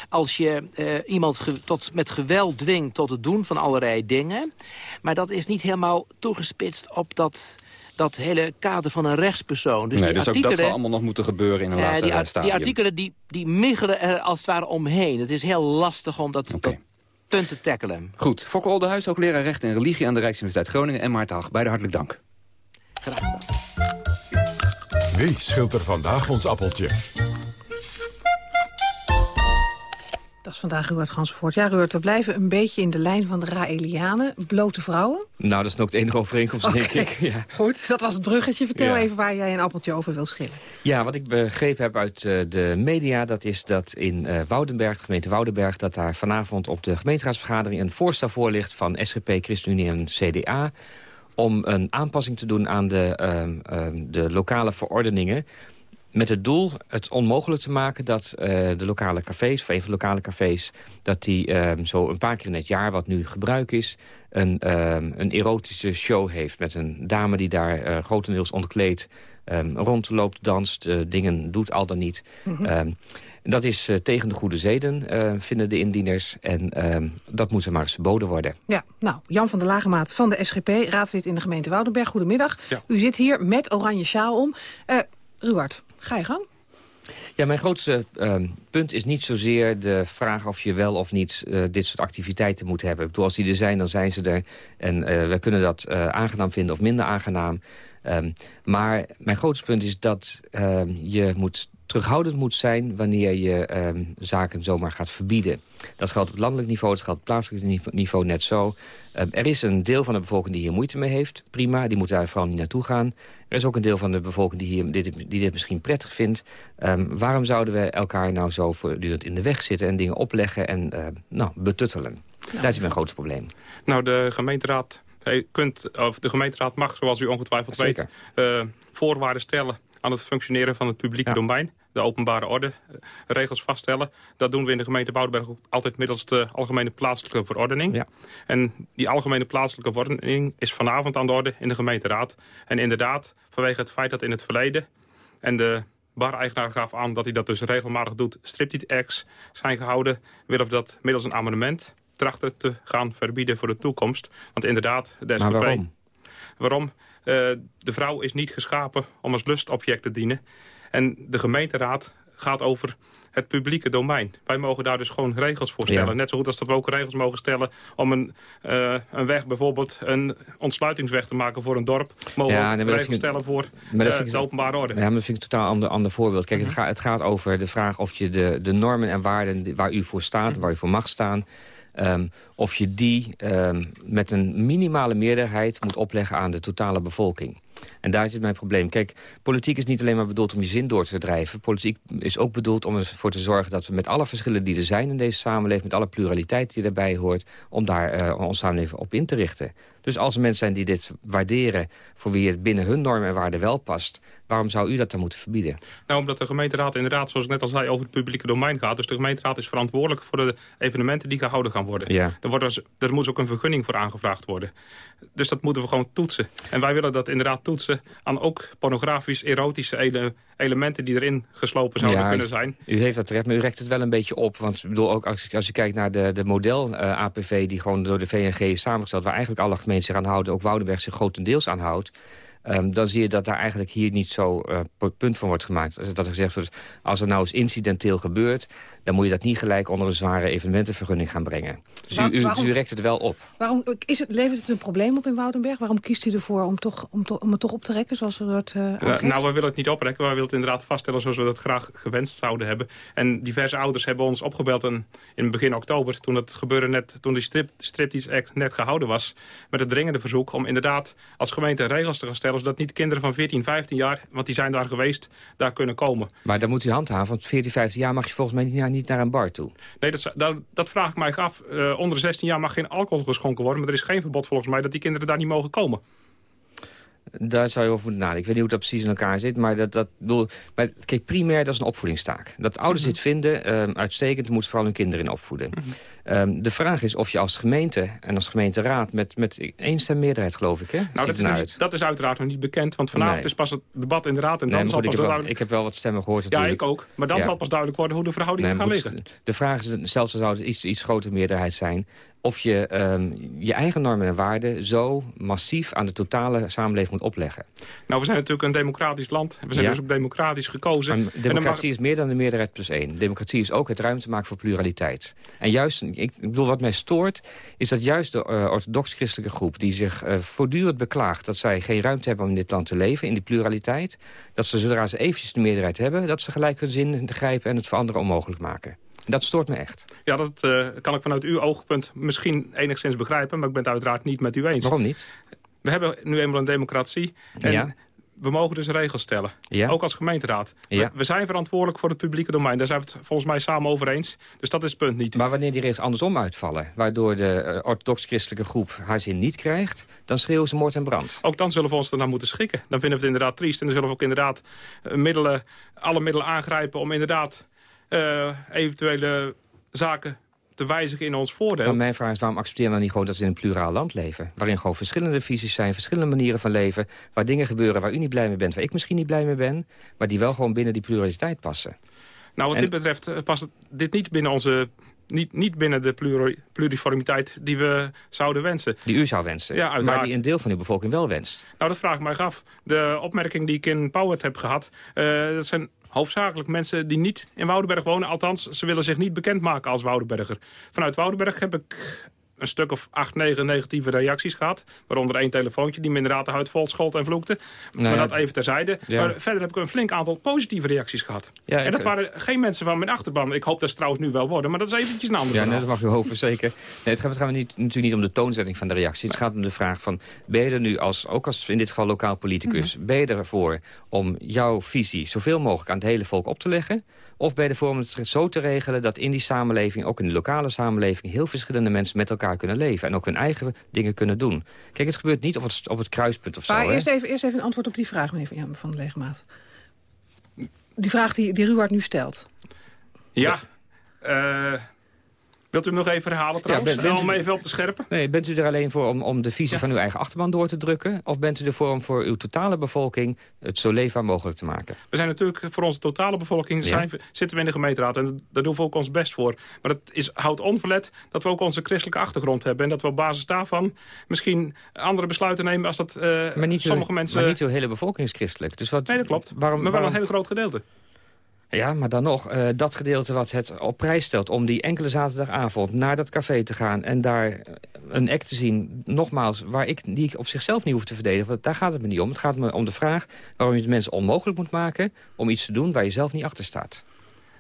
als je iemand tot, met geweld dwingt tot het doen van allerlei dingen. Maar dat is niet helemaal toegespitst op dat... Dat hele kader van een rechtspersoon. Dus nee, die dus ook dat artikelen, zal allemaal nog moeten gebeuren in een ja, later die, eh, die artikelen die, die miggelen er als het ware omheen. Het is heel lastig om dat, dat punt te tackelen. Goed, Fokke Oldenhuis, hoogleraar recht en religie aan de Rijksuniversiteit Groningen... en Maarten Hag, beide hartelijk dank. Wie scheelt er vandaag ons appeltje? Dat is vandaag Ruud Gansenvoort. Ja, Ruud, we blijven een beetje in de lijn van de Raelianen. Blote vrouwen. Nou, dat is ook de enige overeenkomst, denk ik. (laughs) Ja. Goed, dat was het bruggetje. Vertel Ja. even waar jij een appeltje over wil schillen. Ja, wat ik begrepen heb uit eh, de media... dat is dat in eh, Woudenberg, de gemeente Woudenberg... dat daar vanavond op de gemeenteraadsvergadering... een voorstel voor ligt van SGP, ChristenUnie en CDA... om een aanpassing te doen aan de, ehm, ehm, de lokale verordeningen... met het doel het onmogelijk te maken dat eh, de lokale cafés... of even lokale cafés, dat die ehm, zo een paar keer in het jaar... wat nu gebruik is, een, ehm, een erotische show heeft... met een dame die daar eh, grotendeels ontkleed ehm, rondloopt, danst... eh, dingen doet al dan niet... Mhm. Ehm, dat is eh, tegen de goede zeden, eh, vinden de indieners. En ehm, dat moet er maar eens verboden worden. Ja, nou, Jan van der Lagemaat van de SGP, raadslid in de gemeente Woudenberg. Goedemiddag. U zit hier met oranje sjaal om. Eh Ruard, ga je gang. Ja, mijn grootste ehm, punt is niet zozeer de vraag of je wel of niet eh, dit soort activiteiten moet hebben. Ik als die er zijn, dan zijn ze er. En eh, we kunnen dat eh, aangenaam vinden of minder aangenaam. Ehm, maar mijn grootste punt is dat ehm, je moet terughoudend moet zijn wanneer je ehm, zaken zomaar gaat verbieden. Dat geldt op landelijk niveau, dat geldt op plaatselijk niveau- net zo. Ehm, er is een deel van de bevolking die hier moeite mee heeft. Prima, die moet daar vooral niet naartoe gaan. Er is ook een deel van de bevolking die, hier, dit, die dit misschien prettig vindt. Ehm, waarom zouden we elkaar nou zo voortdurend in de weg zitten... en dingen opleggen en nou, betuttelen? Dat is mijn grootste probleem. Nou, de gemeenteraad, kunt, of de gemeenteraad mag, zoals u ongetwijfeld Zeker. weet, eh, voorwaarden stellen aan het functioneren van het publieke domein. De openbare orde, eh, regels vaststellen. Dat doen we in de gemeente Boudenberg ook altijd middels de algemene plaatselijke verordening. En die algemene plaatselijke verordening is vanavond aan de orde in de gemeenteraad. En inderdaad, vanwege het feit dat in het verleden... en de bar-eigenaar gaf aan dat hij dat dus regelmatig doet... striptease acts zijn gehouden, willen we dat middels een amendement trachten te gaan verbieden voor de toekomst. Want inderdaad, de SGP... Maar waarom? Waarom? Eh, de vrouw is niet geschapen om als lustobject te dienen. En de gemeenteraad gaat over het publieke domein. Wij mogen daar dus gewoon regels voor stellen. Ja. Net zo goed als dat we ook regels mogen stellen... om een, eh, een weg bijvoorbeeld een ontsluitingsweg te maken voor een dorp. Mogen Ja, nee, regels ik- stellen voor Maar ik- de openbare orde. Ja, maar dat vind ik een totaal ander, ander voorbeeld. Kijk, Mhm. het, gaat, het gaat over de vraag of je de, de normen en waarden waar u voor staat... Mhm. waar u voor mag staan... ehm, of je die ehm, met een minimale meerderheid moet opleggen aan de totale bevolking. En daar zit mijn probleem. Kijk, politiek is niet alleen maar bedoeld om je zin door te drijven. Politiek is ook bedoeld om ervoor te zorgen dat we met alle verschillen die er zijn in deze samenleving... met alle pluraliteit die erbij hoort, om daar uh, ons samenleving op in te richten. Dus als er mensen zijn die dit waarderen... voor wie het binnen hun normen en waarden wel past... waarom zou u dat dan moeten verbieden? Nou, omdat de gemeenteraad inderdaad, zoals ik net al zei... over het publieke domein gaat. Dus de gemeenteraad is verantwoordelijk voor de evenementen die gehouden gaan worden. Ja. Er, wordt dus, er moet ook een vergunning voor aangevraagd worden. Dus dat moeten we gewoon toetsen. En wij willen dat inderdaad toetsen aan ook pornografisch, erotische ele elementen... die erin geslopen zouden kunnen zijn. U heeft dat terecht, maar u rekt het wel een beetje op. Want ik bedoel, ook als, als je kijkt naar de, de model-APV... Uh, die gewoon door de VNG is samengesteld... waar eigenlijk alle gemeenten zich aan houden, ook Woudenberg zich grotendeels aan houdt... Um, dan zie je dat daar eigenlijk hier niet zo uh, punt van wordt gemaakt. Dat er gezegd wordt, als er nou eens incidenteel gebeurt... dan moet je dat niet gelijk onder een zware evenementenvergunning gaan brengen. Dus u, u, u, rekt het wel op. Waarom, is het, levert het een probleem op in Woudenberg? Waarom kiest u ervoor om, toch, om, to, om het toch op te rekken, zoals we het uh, Nou, wij willen het niet oprekken. Wij willen het inderdaad vaststellen zoals we dat graag gewenst zouden hebben. En diverse ouders hebben ons opgebeld in, in begin oktober... toen het gebeurde net, toen die strip, Striptease Act net gehouden was... met het dringende verzoek om inderdaad als gemeente regels te gaan stellen... zodat niet kinderen van 14, 15 jaar, want die zijn daar geweest, daar kunnen komen. Maar dan moet u handhaven, want 14, 15 jaar mag je volgens mij niet, niet naar een bar toe. Nee, dat, dat, dat vraag ik mij af. Uh, onder de 16 jaar mag geen alcohol geschonken worden... maar er is geen verbod volgens mij dat die kinderen daar niet mogen komen. Daar zou je over moeten nadenken. Ik weet niet hoe dat precies in elkaar zit. Maar dat, dat bedoel, maar kijk, primair dat is een opvoedingstaak. Dat ouders dit vinden, um, uitstekend, moeten vooral hun kinderen in opvoeden. Um, de vraag is of je als gemeente en als gemeenteraad... met, met één stem meerderheid, geloof ik, hè? Nou, dat is, dat is uiteraard nog niet bekend. Want vanavond nee. is pas het debat in de raad. En dan zal goed, pas ik, heb duidelijk... wel, ik heb wel wat stemmen gehoord natuurlijk. Ja, ik ook. Maar dan ja. zal pas duidelijk worden hoe de verhoudingen nee, gaan goed, liggen. De vraag is, zelfs zou het iets, iets grotere meerderheid zijn of je um, je eigen normen en waarden zo massief aan de totale samenleving moet opleggen. Nou, we zijn natuurlijk een democratisch land. We zijn Ja. dus ook democratisch gekozen. Maar democratie is meer dan de meerderheid plus één. Democratie is ook het ruimte maken voor pluraliteit. En juist, ik, bedoel, wat mij stoort... is dat juist de uh, orthodox-christelijke groep... die zich uh, voortdurend beklaagt dat zij geen ruimte hebben om in dit land te leven... in die pluraliteit, dat ze zodra ze eventjes de meerderheid hebben... dat ze gelijk hun zin grijpen en het voor anderen onmogelijk maken. Dat stoort me echt. Ja, dat uh, kan ik vanuit uw oogpunt misschien enigszins begrijpen... maar ik ben het uiteraard niet met u eens. Waarom niet? We hebben nu eenmaal een democratie. En Ja. We mogen dus regels stellen. Ja. Ook als gemeenteraad. Ja. We, we zijn verantwoordelijk voor het publieke domein. Daar zijn we het volgens mij samen over eens. Dus dat is het punt niet. Maar wanneer die regels andersom uitvallen... waardoor de uh, orthodox-christelijke groep haar zin niet krijgt... dan schreeuwen ze moord en brand. Ook dan zullen we ons ernaar moeten schikken. Dan vinden we het inderdaad triest. En dan zullen we ook inderdaad uh, middelen, alle middelen aangrijpen... om inderdaad uh, eventuele zaken te wijzigen in ons voordeel. Maar mijn vraag is, waarom accepteren we dan niet gewoon dat we in een pluraal land leven? Waarin gewoon verschillende visies zijn, verschillende manieren van leven... waar dingen gebeuren waar u niet blij mee bent, waar ik misschien niet blij mee ben... maar die wel gewoon binnen die pluraliteit passen. Nou, wat En- dit betreft eh, past dit niet binnen onze... Niet, niet binnen de pluri- pluriformiteit die we zouden wensen. Die u zou wensen, Ja, uiteraard. maar die een deel van uw bevolking wel wenst. Nou, dat vraag ik mij af. De opmerking die ik in Pauwert heb gehad... eh, dat zijn hoofdzakelijk mensen die niet in Woudenberg wonen. Althans, ze willen zich niet bekendmaken als Woudenberger. Vanuit Woudenberg heb ik een stuk of acht, negen negatieve reacties gehad. Waaronder één telefoontje die me inderdaad de huid vol schold en vloekte. Nou maar ja. dat even terzijde. Ja. Maar verder heb ik een flink aantal positieve reacties gehad. Ja, en ik- dat waren geen mensen van mijn achterban. Ik hoop dat ze trouwens nu wel worden. Maar dat is eventjes een ander Ja, nee, dat mag u hopen, zeker. Nee, het gaat, het gaat niet, natuurlijk niet om de toonzetting van de reactie. Het gaat om de vraag van, ben je er nu, als, ook als in dit geval lokaal politicus... ben je ervoor om jouw visie zoveel mogelijk aan het hele volk op te leggen? Of ben je ervoor om het zo te regelen dat in die samenleving... ook in de lokale samenleving, heel verschillende mensen met elkaar kunnen leven... en ook hun eigen dingen kunnen doen? Kijk, het gebeurt niet op het, op het kruispunt of zo. Maar hè? eerst even, eerst even een antwoord op die vraag, meneer Van- Van de Legemaat. Die vraag die, die Ruwaard nu stelt. Ja. Eh, wilt u hem nog even herhalen trouwens? bent- bent om even op te scherpen? Nee, bent u er alleen voor om, om de visie van uw eigen achterban door te drukken? Of bent u ervoor om voor uw totale bevolking het zo leefbaar mogelijk te maken? We zijn natuurlijk voor onze totale bevolking Ja. zijn, zitten we in de gemeenteraad. En daar doen we ook ons best voor. Maar het is, houdt onverlet dat we ook onze christelijke achtergrond hebben. En dat we op basis daarvan misschien andere besluiten nemen als dat eh, Maar niet, sommige uw, mensen... maar niet uw hele bevolking is christelijk. Dus wat, Nee, dat klopt. Waarom, maar wel waarom- een heel groot gedeelte. Ja, maar dan nog, eh, dat gedeelte wat het op prijs stelt... om die enkele zaterdagavond naar dat café te gaan... en daar eh, een act te zien, nogmaals, waar ik, die ik op zichzelf niet hoef te verdedigen... want daar gaat het me niet om. Het gaat me om de vraag waarom je het mensen onmogelijk moet maken... om iets te doen waar je zelf niet achter staat.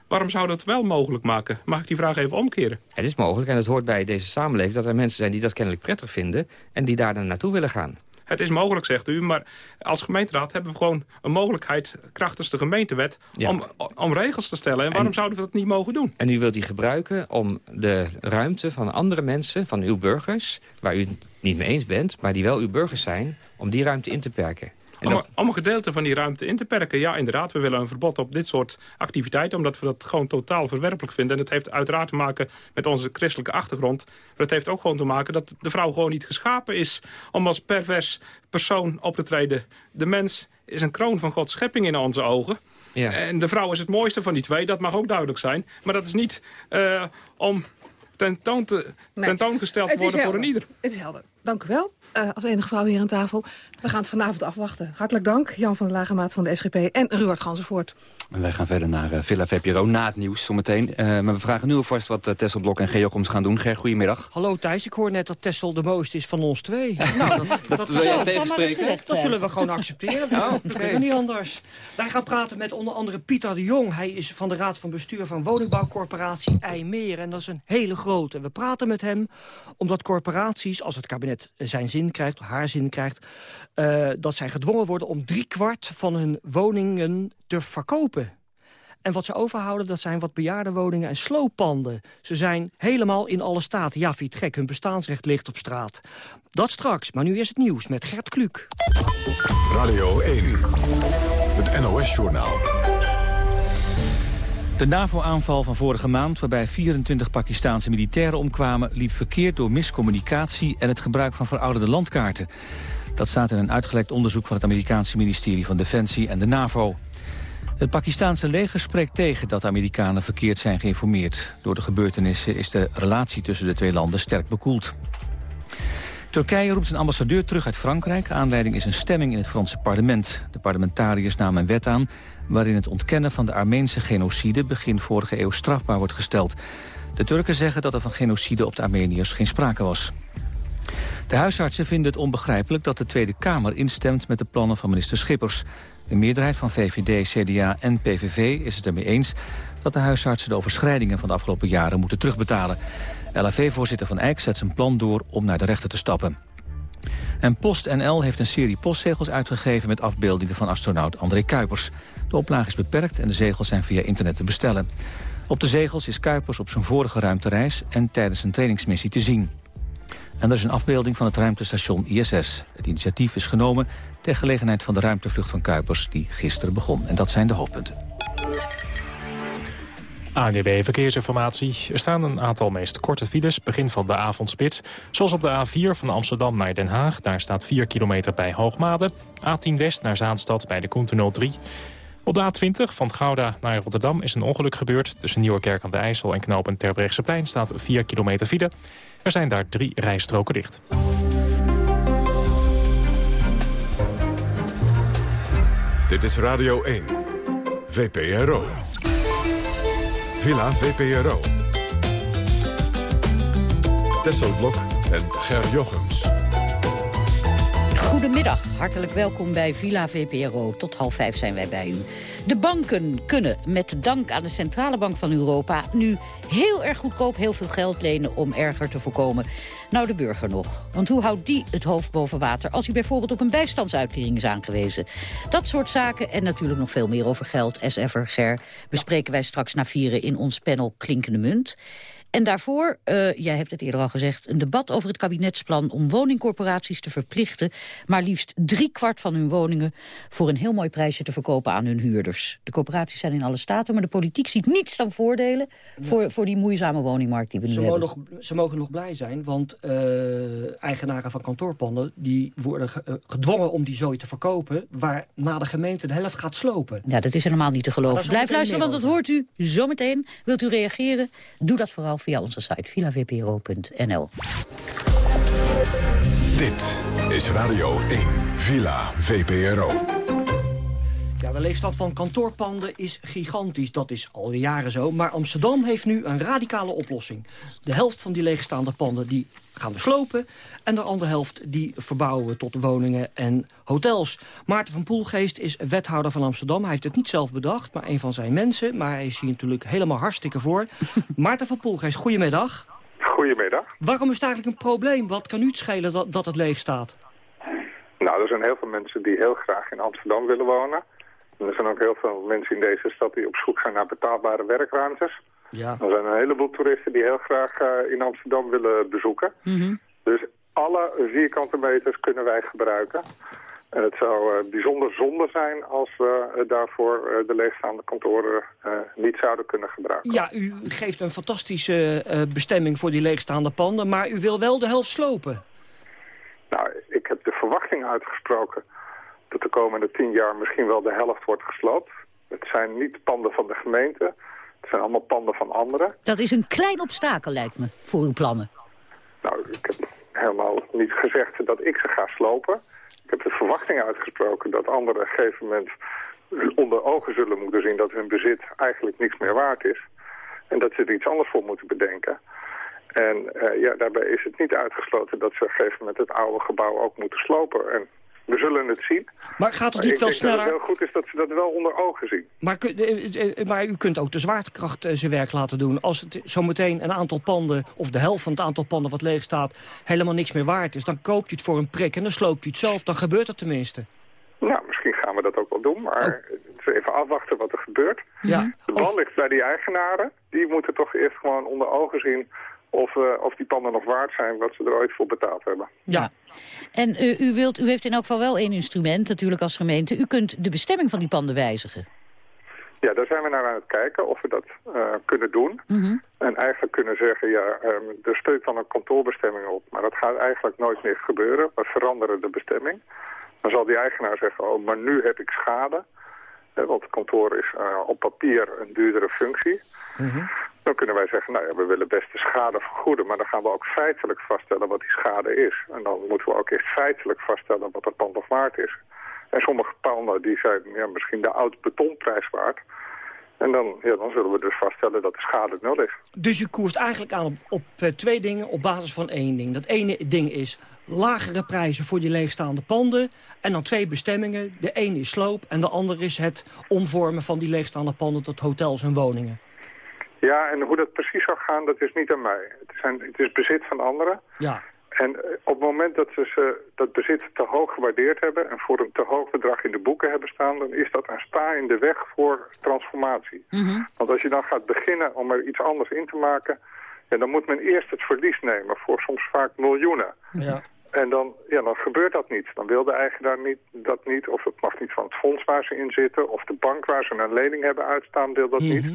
Waarom zou dat wel mogelijk maken? Mag ik die vraag even omkeren? Het is mogelijk en het hoort bij deze samenleving... dat er mensen zijn die dat kennelijk prettig vinden... en die daar dan naartoe willen gaan. Het is mogelijk, zegt u, maar als gemeenteraad hebben we gewoon een mogelijkheid... krachtens de gemeentewet om, om regels te stellen. En waarom zouden we dat niet mogen doen? En u wilt die gebruiken om de ruimte van andere mensen, van uw burgers... waar u niet mee eens bent, maar die wel uw burgers zijn... om die ruimte in te perken. Om, om, een gedeelte van die ruimte in te perken. Ja, inderdaad, we willen een verbod op dit soort activiteiten... omdat we dat gewoon totaal verwerpelijk vinden. En het heeft uiteraard te maken met onze christelijke achtergrond. Maar het heeft ook gewoon te maken dat de vrouw gewoon niet geschapen is... om als pervers persoon op te treden. De mens is een kroon van Gods schepping in onze ogen... Ja. En de vrouw is het mooiste van die twee, dat mag ook duidelijk zijn. Maar dat is niet uh, om tentoon te, nee. tentoongesteld worden voor een ieder. Het is helder. Dank u wel. Uh, als enige vrouw hier aan tafel. We gaan het vanavond afwachten. Hartelijk dank, Jan van der Lagemaat van de SGP en Ruud Ganzenvoort. En wij gaan verder naar uh, Villa VPRO na het nieuws zometeen. Uh, maar we vragen nu alvast wat uh, Tessel Blok en Geocoms gaan doen. Ger, goedemiddag. Hallo Thijs, ik hoor net dat Tessel de mooiste is van ons twee. (laughs) nou, dat, dat, dat, wil jij tegenspreken? Dat zullen we gewoon accepteren. (laughs) Oh, okay. Dat kunnen we niet anders. Wij gaan praten met onder andere Pieter de Jong. Hij is van de Raad van Bestuur van Woningbouwcorporatie IJmeer. En dat is een hele grote. We praten met hem omdat corporaties, als het kabinet zijn zin krijgt, haar zin krijgt... Uh, dat zij gedwongen worden om driekwart van hun woningen te verkopen. En wat ze overhouden, dat zijn wat bejaardenwoningen en slooppanden. Ze zijn helemaal in alle staten. Ja, vind gek, hun bestaansrecht ligt op straat. Dat straks, maar nu is het nieuws met Gert Kluk. Radio 1, het NOS-journaal. De NAVO-aanval van vorige maand, waarbij 24 Pakistanse militairen omkwamen... liep verkeerd door miscommunicatie en het gebruik van verouderde landkaarten. Dat staat in een uitgelekt onderzoek van het Amerikaanse ministerie van Defensie en de NAVO. Het Pakistanse leger spreekt tegen dat de Amerikanen verkeerd zijn geïnformeerd. Door de gebeurtenissen is de relatie tussen de twee landen sterk bekoeld. Turkije roept zijn ambassadeur terug uit Frankrijk. Aanleiding is een stemming in het Franse parlement. De parlementariërs namen een wet aan waarin het ontkennen van de Armeense genocide begin vorige eeuw strafbaar wordt gesteld. De Turken zeggen dat er van genocide op de Armeniërs geen sprake was. De huisartsen vinden het onbegrijpelijk dat de Tweede Kamer instemt met de plannen van minister Schippers. Een meerderheid van VVD, CDA en PVV is het ermee eens dat de huisartsen de overschrijdingen van de afgelopen jaren moeten terugbetalen. LAV-voorzitter Van Eyck zet zijn plan door om naar de rechter te stappen. En PostNL heeft een serie postzegels uitgegeven met afbeeldingen van astronaut André Kuipers. De oplage is beperkt en de zegels zijn via internet te bestellen. Op de zegels is Kuipers op zijn vorige ruimtereis en tijdens een trainingsmissie te zien. En er is een afbeelding van het ruimtestation ISS. Het initiatief is genomen ter gelegenheid van de ruimtevlucht van Kuipers... die gisteren begon. En dat zijn de hoofdpunten. ANWB Verkeersinformatie. Er staan een aantal meest korte files, begin van de avondspits. Zoals op de A4 van Amsterdam naar Den Haag. Daar staat 4 kilometer bij Hoogmade. A10 West naar Zaanstad bij de Koentunnel 3. Op de A20 van Gouda naar Rotterdam is een ongeluk gebeurd. Tussen Nieuwerkerk aan de IJssel en knooppunt Terbrechtseplein staat 4 kilometer file. Er zijn daar drie rijstroken dicht. Dit is Radio 1, VPRO. Villa VPRO. Tesselblok en Ger Jochems. Goedemiddag, hartelijk welkom bij Villa VPRO. Tot half vijf zijn wij bij u. De banken kunnen met dank aan de Centrale Bank van Europa... nu heel erg goedkoop heel veel geld lenen om erger te voorkomen. Nou, de burger nog. Want hoe houdt die het hoofd boven water... als hij bijvoorbeeld op een bijstandsuitkering is aangewezen? Dat soort zaken en natuurlijk nog veel meer over geld, ever, Ger... bespreken wij straks na vieren in ons panel Klinkende Munt. En daarvoor, uh, jij hebt het eerder al gezegd... een debat over het kabinetsplan om woningcorporaties te verplichten... maar liefst driekwart van hun woningen voor een heel mooi prijsje te verkopen aan hun huurders. De corporaties zijn in alle staten, maar de politiek ziet niets dan voordelen... Voor, voor die moeizame woningmarkt die we nu ze hebben. Mogen nog, ze mogen nog blij zijn, want uh, eigenaren van kantoorpanden... die worden uh, gedwongen om die zooi te verkopen... waar na de gemeente de helft gaat slopen. Ja, dat is helemaal niet te geloven. Blijf luisteren, want dat hoort u zometeen. Wilt u reageren? Doe dat vooral via onze site villavpro.nl. Dit is Radio 1, Villa VPRO. Ja, de leefstand van kantoorpanden is gigantisch. Dat is al jaren zo. Maar Amsterdam heeft nu een radicale oplossing. De helft van die leegstaande panden die gaan we slopen. En de andere helft die verbouwen we tot woningen en hotels. Maarten van Poelgeest is wethouder van Amsterdam. Hij heeft het niet zelf bedacht, maar een van zijn mensen. Maar hij is hier natuurlijk helemaal hartstikke voor. (laughs) Maarten van Poelgeest, goedemiddag. Goedemiddag. Waarom is het eigenlijk een probleem? Wat kan u het schelen dat, dat het leeg staat? Nou, er zijn heel veel mensen die heel graag in Amsterdam willen wonen. Er zijn ook heel veel mensen in deze stad die op zoek zijn naar betaalbare werkruimtes. Ja. Er zijn een heleboel toeristen die heel graag eh, in Amsterdam willen bezoeken. Dus alle vierkante meters kunnen wij gebruiken. En het zou eh, bijzonder zonde zijn als we eh, daarvoor de leegstaande kantoren niet zouden kunnen gebruiken. Ja, u geeft een fantastische bestemming voor die leegstaande panden... maar u wil wel de helft slopen. Nou, ik heb de verwachting uitgesproken dat de komende tien jaar misschien wel de helft wordt gesloopt. Het zijn niet panden van de gemeente, het zijn allemaal panden van anderen. Dat is een klein obstakel, lijkt me, voor uw plannen. Nou, ik heb helemaal niet gezegd dat ik ze ga slopen. Ik heb de verwachting uitgesproken dat anderen op een gegeven moment onder ogen zullen moeten zien dat hun bezit eigenlijk niks meer waard is. En dat ze er iets anders voor moeten bedenken. En eh, ja, daarbij is het niet uitgesloten dat ze op een gegeven moment het oude gebouw ook moeten slopen. En we zullen het zien. Maar gaat het niet wel dat sneller... het heel goed is dat ze dat wel onder ogen zien. Maar, kun- eh, eh, maar u kunt ook de zwaartekracht eh, zijn werk laten doen. Als het zometeen een aantal panden, of de helft van het aantal panden wat leeg staat... helemaal niks meer waard is, dan koopt u het voor een prik en dan sloopt u het zelf. Dan gebeurt het tenminste. Nou, misschien gaan we dat ook wel doen, maar is even afwachten wat er gebeurt. Ja. De bal ligt bij die eigenaren. Die moeten toch eerst gewoon onder ogen zien of, eh, of die panden nog waard zijn wat ze er ooit voor betaald hebben. Ja. En eh, u, wilt, u heeft in elk geval wel één instrument, natuurlijk als gemeente. U kunt de bestemming van die panden wijzigen. Ja, daar zijn we naar aan het kijken of we dat eh, kunnen doen. En eigenlijk kunnen zeggen, ja, ehm, er steekt dan een kantoorbestemming op. Maar dat gaat eigenlijk nooit meer gebeuren. We veranderen de bestemming. Dan zal die eigenaar zeggen, oh, maar nu heb ik schade. Want het kantoor is eh, op papier een duurdere functie. Dan kunnen wij zeggen, nou ja, we willen best de schade vergoeden. Maar dan gaan we ook feitelijk vaststellen wat die schade is. En dan moeten we ook eerst feitelijk vaststellen wat het pand nog waard is. En sommige panden die zijn ja, misschien de oud betonprijs waard. En dan, ja, dan zullen we dus vaststellen dat de schade nul is. Dus u koerst eigenlijk aan op, op eh, twee dingen op basis van één ding. Dat ene ding is lagere prijzen voor die leegstaande panden. En dan twee bestemmingen. De ene is sloop en de andere is het omvormen van die leegstaande panden tot hotels en woningen. Ja, en hoe dat precies zou gaan, dat is niet aan mij. Het, zijn, het is bezit van anderen. Ja. En eh, op het moment dat ze ze dat bezit te hoog gewaardeerd hebben... en voor een te hoog bedrag in de boeken hebben staan... dan is dat een sta in de weg voor transformatie. Want als je dan gaat beginnen om er iets anders in te maken... Ja, dan moet men eerst het verlies nemen voor soms vaak miljoenen. Ja. En dan, ja, dan gebeurt dat niet. Dan wil de eigenaar niet, dat niet, of het mag niet van het fonds waar ze in zitten... of de bank waar ze een lening hebben uitstaan, wil dat niet.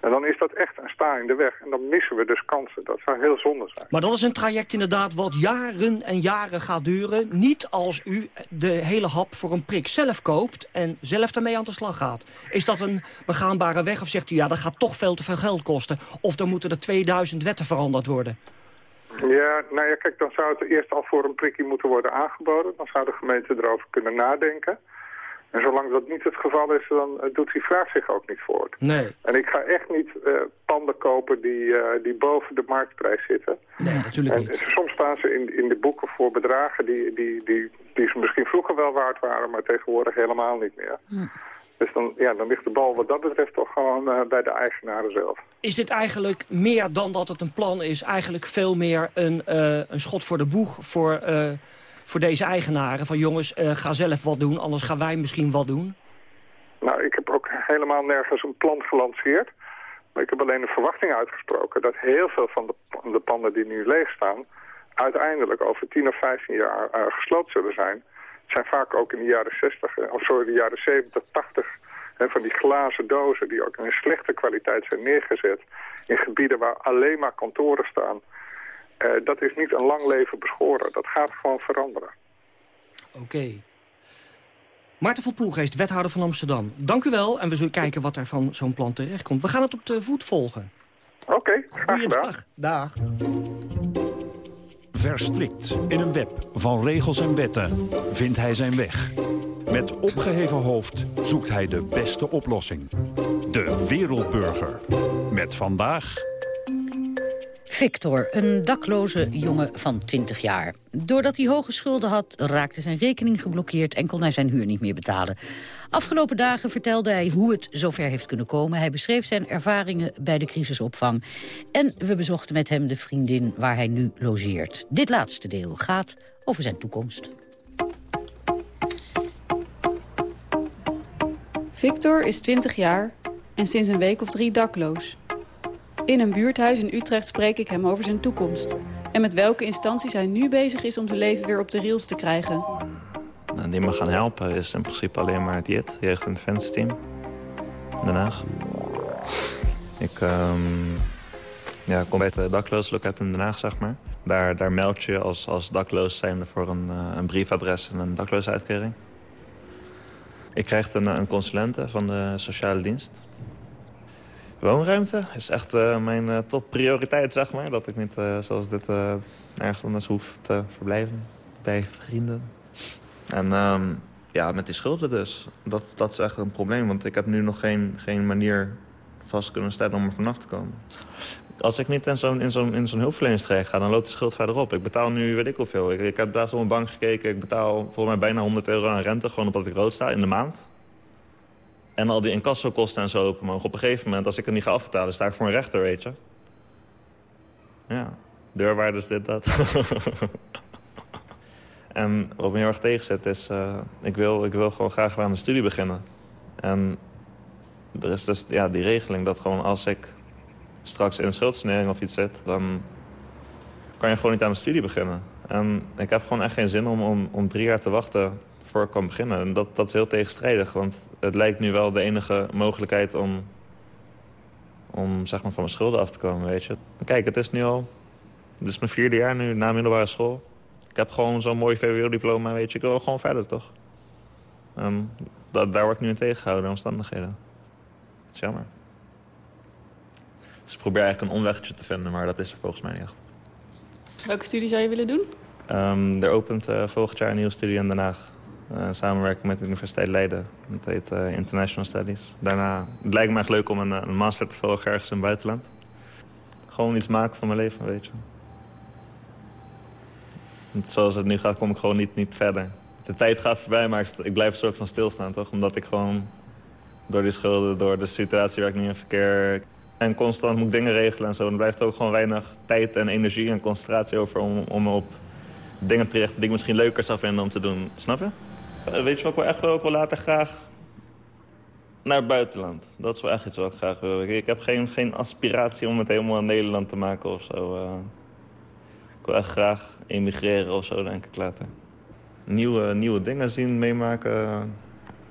En dan is dat echt een sta in de weg. En dan missen we dus kansen. Dat zou heel zonde zijn. Maar dat is een traject inderdaad wat jaren en jaren gaat duren. Niet als u de hele hap voor een prik zelf koopt en zelf daarmee aan de slag gaat. Is dat een begaanbare weg of zegt u ja, dat gaat toch veel te veel geld kosten? Of dan moeten er 2000 wetten veranderd worden? Ja, nou ja, kijk, dan zou het eerst al voor een prikkie moeten worden aangeboden. Dan zou de gemeente erover kunnen nadenken. En zolang dat niet het geval is, dan eh, doet die vraag zich ook niet voort. Nee. En ik ga echt niet eh, panden kopen die, eh, die boven de marktprijs zitten. Nee, natuurlijk En niet. soms staan ze in, in de boeken voor bedragen die, die, die, die ze misschien vroeger wel waard waren, maar tegenwoordig helemaal niet meer. Dus dan, ja, dan ligt de bal wat dat betreft toch gewoon eh, bij de eigenaren zelf. Is dit eigenlijk meer dan dat het een plan is... eigenlijk veel meer een, eh, een schot voor de boeg voor, eh, voor deze eigenaren? Van jongens, ga zelf wat doen, anders gaan wij misschien wat doen. Nou, ik heb ook helemaal nergens een plan gelanceerd. Maar ik heb alleen een verwachting uitgesproken dat heel veel van de, de panden die nu leeg staan... uiteindelijk over 10 of 15 jaar gesloopt zullen zijn. Het zijn vaak ook in de jaren 60, eh, of sorry, de jaren 70, 80... hè, van die glazen dozen die ook in een slechte kwaliteit zijn neergezet... in gebieden waar alleen maar kantoren staan. Eh, dat is niet een lang leven beschoren. Dat gaat gewoon veranderen. Oké. Maarten van Poelgeest, wethouder van Amsterdam. Dank u wel en we zullen kijken wat er van zo'n plan terechtkomt. We gaan het op de voet volgen. Oké, graag gedaan. Goeiedag. Dag. Verstrikt in een web van regels en wetten vindt hij zijn weg. Met opgeheven hoofd zoekt hij de beste oplossing. De wereldburger. Met vandaag... Victor, een dakloze jongen van 20 jaar. Doordat hij hoge schulden had, raakte zijn rekening geblokkeerd... en kon hij zijn huur niet meer betalen. Afgelopen dagen vertelde hij hoe het zover heeft kunnen komen. Hij beschreef zijn ervaringen bij de crisisopvang. En we bezochten met hem de vriendin waar hij nu logeert. Dit laatste deel gaat over zijn toekomst. Victor is 20 jaar en sinds een week of drie dakloos... In een buurthuis in Utrecht spreek ik hem over zijn toekomst... en met welke instanties hij nu bezig is om zijn leven weer op de rails te krijgen. Nou, die me gaan helpen is in principe alleen maar het JIT, Jeugd- en Defensieteam. Den. Ik um, ja, kom bij het dakloosloket in Den Haag, zeg maar. Daar, daar meld je als, als dakloos zijnde voor een, uh, een briefadres en een dakloosheidkering. Ik krijg een, een consulente van de sociale dienst. Woonruimte is echt uh, mijn uh, topprioriteit, zeg maar. Dat ik niet uh, zoals dit ergens anders hoef te verblijven. Bij vrienden. En um, ja, met die schulden dus. Dat, dat is echt een probleem, want ik heb nu nog geen, geen manier vast kunnen stellen om er vanaf te komen. Als ik niet in zo'n in zo'n in zo'n hulpverleningstraject ga, dan loopt de schuld verder op. Ik betaal nu weet ik hoeveel. Ik, ik heb daar op mijn bank gekeken. Ik betaal volgens mij bijna 100 euro aan rente, gewoon omdat ik rood sta in de maand. En al die incassokosten en zo open mogen. Op een gegeven moment, als ik het niet ga afbetalen, sta ik voor een rechter, weet je. Ja, deurwaarders dit, dat. (laughs) en wat me heel erg tegenzet is, uh, ik, wil, ik wil gewoon graag weer aan de studie beginnen. En er is dus ja, die regeling dat gewoon als ik straks in een schuldsanering of iets zit... dan kan je gewoon niet aan de studie beginnen. En ik heb gewoon echt geen zin om, om, om drie jaar te wachten voor ik kan beginnen. En dat, dat is heel tegenstrijdig, want het lijkt nu wel de enige mogelijkheid om, om zeg maar, van mijn schulden af te komen, weet je. Kijk, het is nu al, het is mijn vierde jaar nu na middelbare school. Ik heb gewoon zo'n mooi VWO-diploma, weet je. Ik wil gewoon verder, toch? En dat, daar word ik nu in tegengehouden, omstandigheden. Dat is jammer. Dus ik probeer eigenlijk een omwegje te vinden, maar dat is er volgens mij niet echt. Welke studie zou je willen doen? Um, er opent uh, volgend jaar een nieuwe studie in Den Haag. Uh, samenwerking met de Universiteit Leiden. Dat heet uh, International Studies. Daarna, het lijkt me echt leuk om een, een master te volgen ergens in het buitenland. Gewoon iets maken van mijn leven, weet je. Want zoals het nu gaat, kom ik gewoon niet, niet verder. De tijd gaat voorbij, maar ik, blijf een soort van stilstaan, toch? Omdat ik gewoon door die schulden, door de situatie waar ik nu in verkeer... en constant moet ik dingen regelen en zo. Dan blijft ook gewoon weinig tijd en energie en concentratie over om, om op dingen te richten die ik misschien leuker zou vinden om te doen. Snap je? Weet je wat ik wel echt wil? Ik wil later graag naar het buitenland. Dat is wel echt iets wat ik graag wil. Ik heb geen, geen aspiratie om het helemaal in Nederland te maken of zo. Uh, ik wil echt graag emigreren of zo, denk ik, later. Nieuwe, nieuwe dingen zien, meemaken.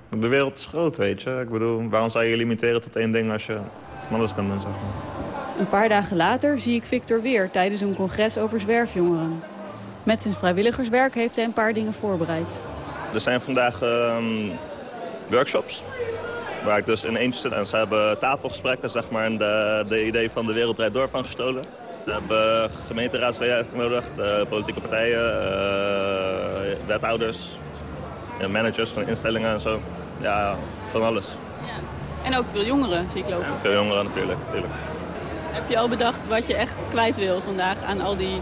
De wereld is groot, weet je. Ik bedoel, waarom zou je limiteren tot één ding als je van alles kan doen, zeg maar. Een paar dagen later zie ik Victor weer tijdens een congres over zwerfjongeren. Met zijn vrijwilligerswerk heeft hij een paar dingen voorbereid. Er zijn vandaag um, workshops waar ik dus in eentje zit. En ze hebben tafelgesprekken, zeg maar, en de, de idee van de Wereld Draait Door van gestolen. We hebben gemeenteraadsleden uitgenodigd, de politieke partijen, uh, wethouders, ja, managers van instellingen en zo. Ja, van alles. Ja. En ook veel jongeren, zie ik lopen. En veel jongeren natuurlijk, natuurlijk. Heb je al bedacht wat je echt kwijt wil vandaag aan al die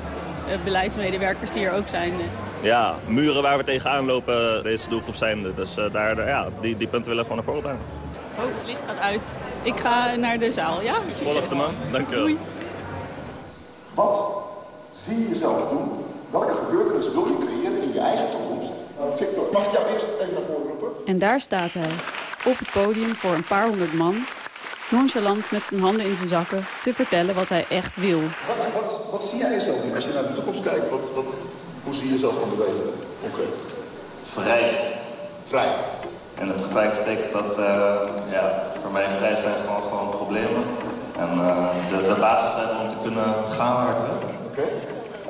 beleidsmedewerkers die er ook zijn? Ja, muren waar we tegenaan lopen, deze doelgroep zijn. Dus uh, daar, ja, die, die punten willen we gewoon naar voren brengen. Oh, het licht gaat uit. Ik ga naar de zaal, ja? Succes. Volg de man, dankjewel. Doei. Wat zie je jezelf doen? Welke gebeurtenissen wil je creëren in je eigen toekomst? Uh, Victor, mag ik jou eerst even naar voren roepen? En daar staat hij, op het podium voor een paar honderd man... nonchalant met zijn handen in zijn zakken te vertellen wat hij echt wil. Wat, wat, wat zie jij jezelf doen? Als je naar de toekomst kijkt, wat, wat, hoe zie je jezelf dan bewegen? Concreet. Vrij. Vrij. En dat gelijk betekent dat uh, ja, voor mij vrij zijn gewoon, gewoon problemen. En uh, de, de basis hebben om te kunnen gaan waar ik wil. Oké. Okay.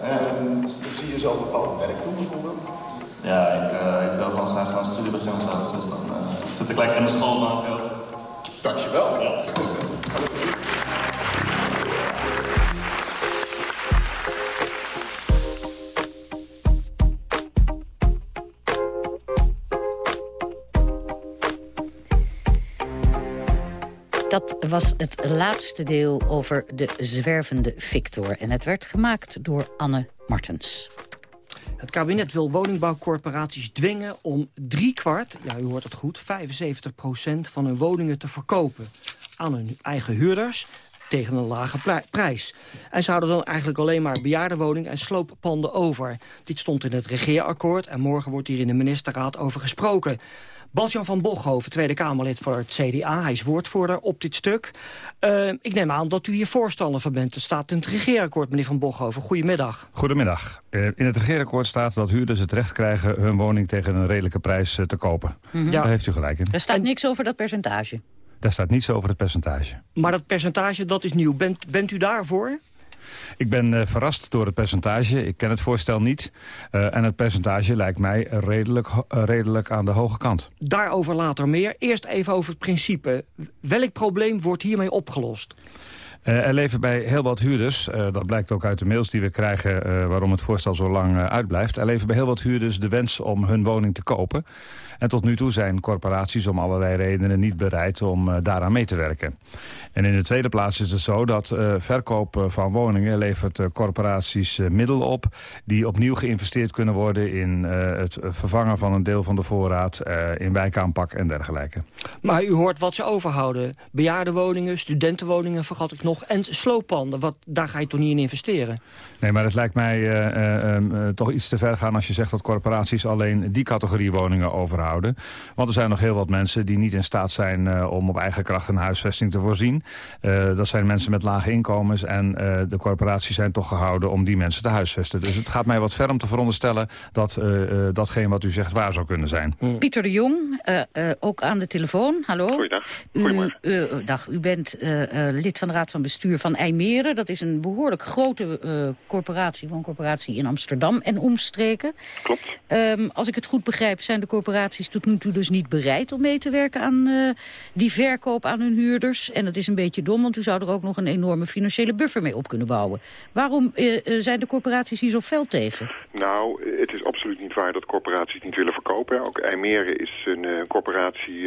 Ja. En zie je zelf bepaald werk doen bijvoorbeeld? Ja, ik, uh, ik wil gewoon graag gaan studie beginnen. Dus dan zit ik lekker in de schoolbank ook. Dankjewel. Ja. Dat was het laatste deel over de zwervende Victor. En het werd gemaakt door Anne Martens. Het kabinet wil woningbouwcorporaties dwingen om driekwart, ja u hoort het goed, 75% van hun woningen te verkopen aan hun eigen huurders. Tegen een lage prijs. En ze houden dan eigenlijk alleen maar bejaardenwoningen en slooppanden over. Dit stond in het regeerakkoord en morgen wordt hier in de ministerraad over gesproken. Bas-Jan van Bochhoven, Tweede Kamerlid voor het CDA. Hij is woordvoerder op dit stuk. Uh, ik neem aan dat u hier voorstander van bent. Het staat in het regeerakkoord, meneer Van Bochhoven. Goedemiddag. Goedemiddag. Uh, in het regeerakkoord staat dat huurders het recht krijgen... hun woning tegen een redelijke prijs uh, te kopen. Mm -hmm. Daar heeft u gelijk in. Er staat en... niks over dat percentage. Daar staat niets over het percentage. Maar dat percentage, dat is nieuw. Bent, bent u daarvoor? Ik ben uh, verrast door het percentage. Ik ken het voorstel niet. Uh, en het percentage lijkt mij redelijk, uh, redelijk aan de hoge kant. Daarover later meer. Eerst even over het principe. Welk probleem wordt hiermee opgelost? Er leven bij heel wat huurders, dat blijkt ook uit de mails die we krijgen... Waarom het voorstel zo lang uitblijft... er leven bij heel wat huurders de wens om hun woning te kopen. En tot nu toe zijn corporaties om allerlei redenen niet bereid om daaraan mee te werken. En in de tweede plaats is het zo dat verkoop van woningen... levert corporaties middelen op die opnieuw geïnvesteerd kunnen worden... in het vervangen van een deel van de voorraad, in wijkaanpak en dergelijke. Maar u hoort wat ze overhouden. Bejaardenwoningen, studentenwoningen, vergat ik nog en slooppanden, wat, daar ga je toch niet in investeren? Nee, maar het lijkt mij uh, uh, toch iets te ver gaan als je zegt dat corporaties alleen die categorie woningen overhouden. Want er zijn nog heel wat mensen die niet in staat zijn om op eigen kracht een huisvesting te voorzien. dat zijn mensen met lage inkomens en de corporaties zijn toch gehouden om die mensen te huisvesten. Dus het gaat mij wat ver om te veronderstellen dat datgene wat u zegt waar zou kunnen zijn. Hmm. Pieter de Jong, ook aan de telefoon. Hallo. Goeiedag. U, dag, u bent lid van de Raad van bestuur van IJmeren. Dat is een behoorlijk grote uh, corporatie, wooncorporatie in Amsterdam en omstreken. Klopt. Um, als ik het goed begrijp, zijn de corporaties tot nu toe dus niet bereid om mee te werken aan uh, die verkoop aan hun huurders. En dat is een beetje dom, want u zou er ook nog een enorme financiële buffer mee op kunnen bouwen. Waarom uh, zijn de corporaties hier zo fel tegen? Nou, het is absoluut niet waar dat corporaties niet willen verkopen. Ook IJmeren is een corporatie,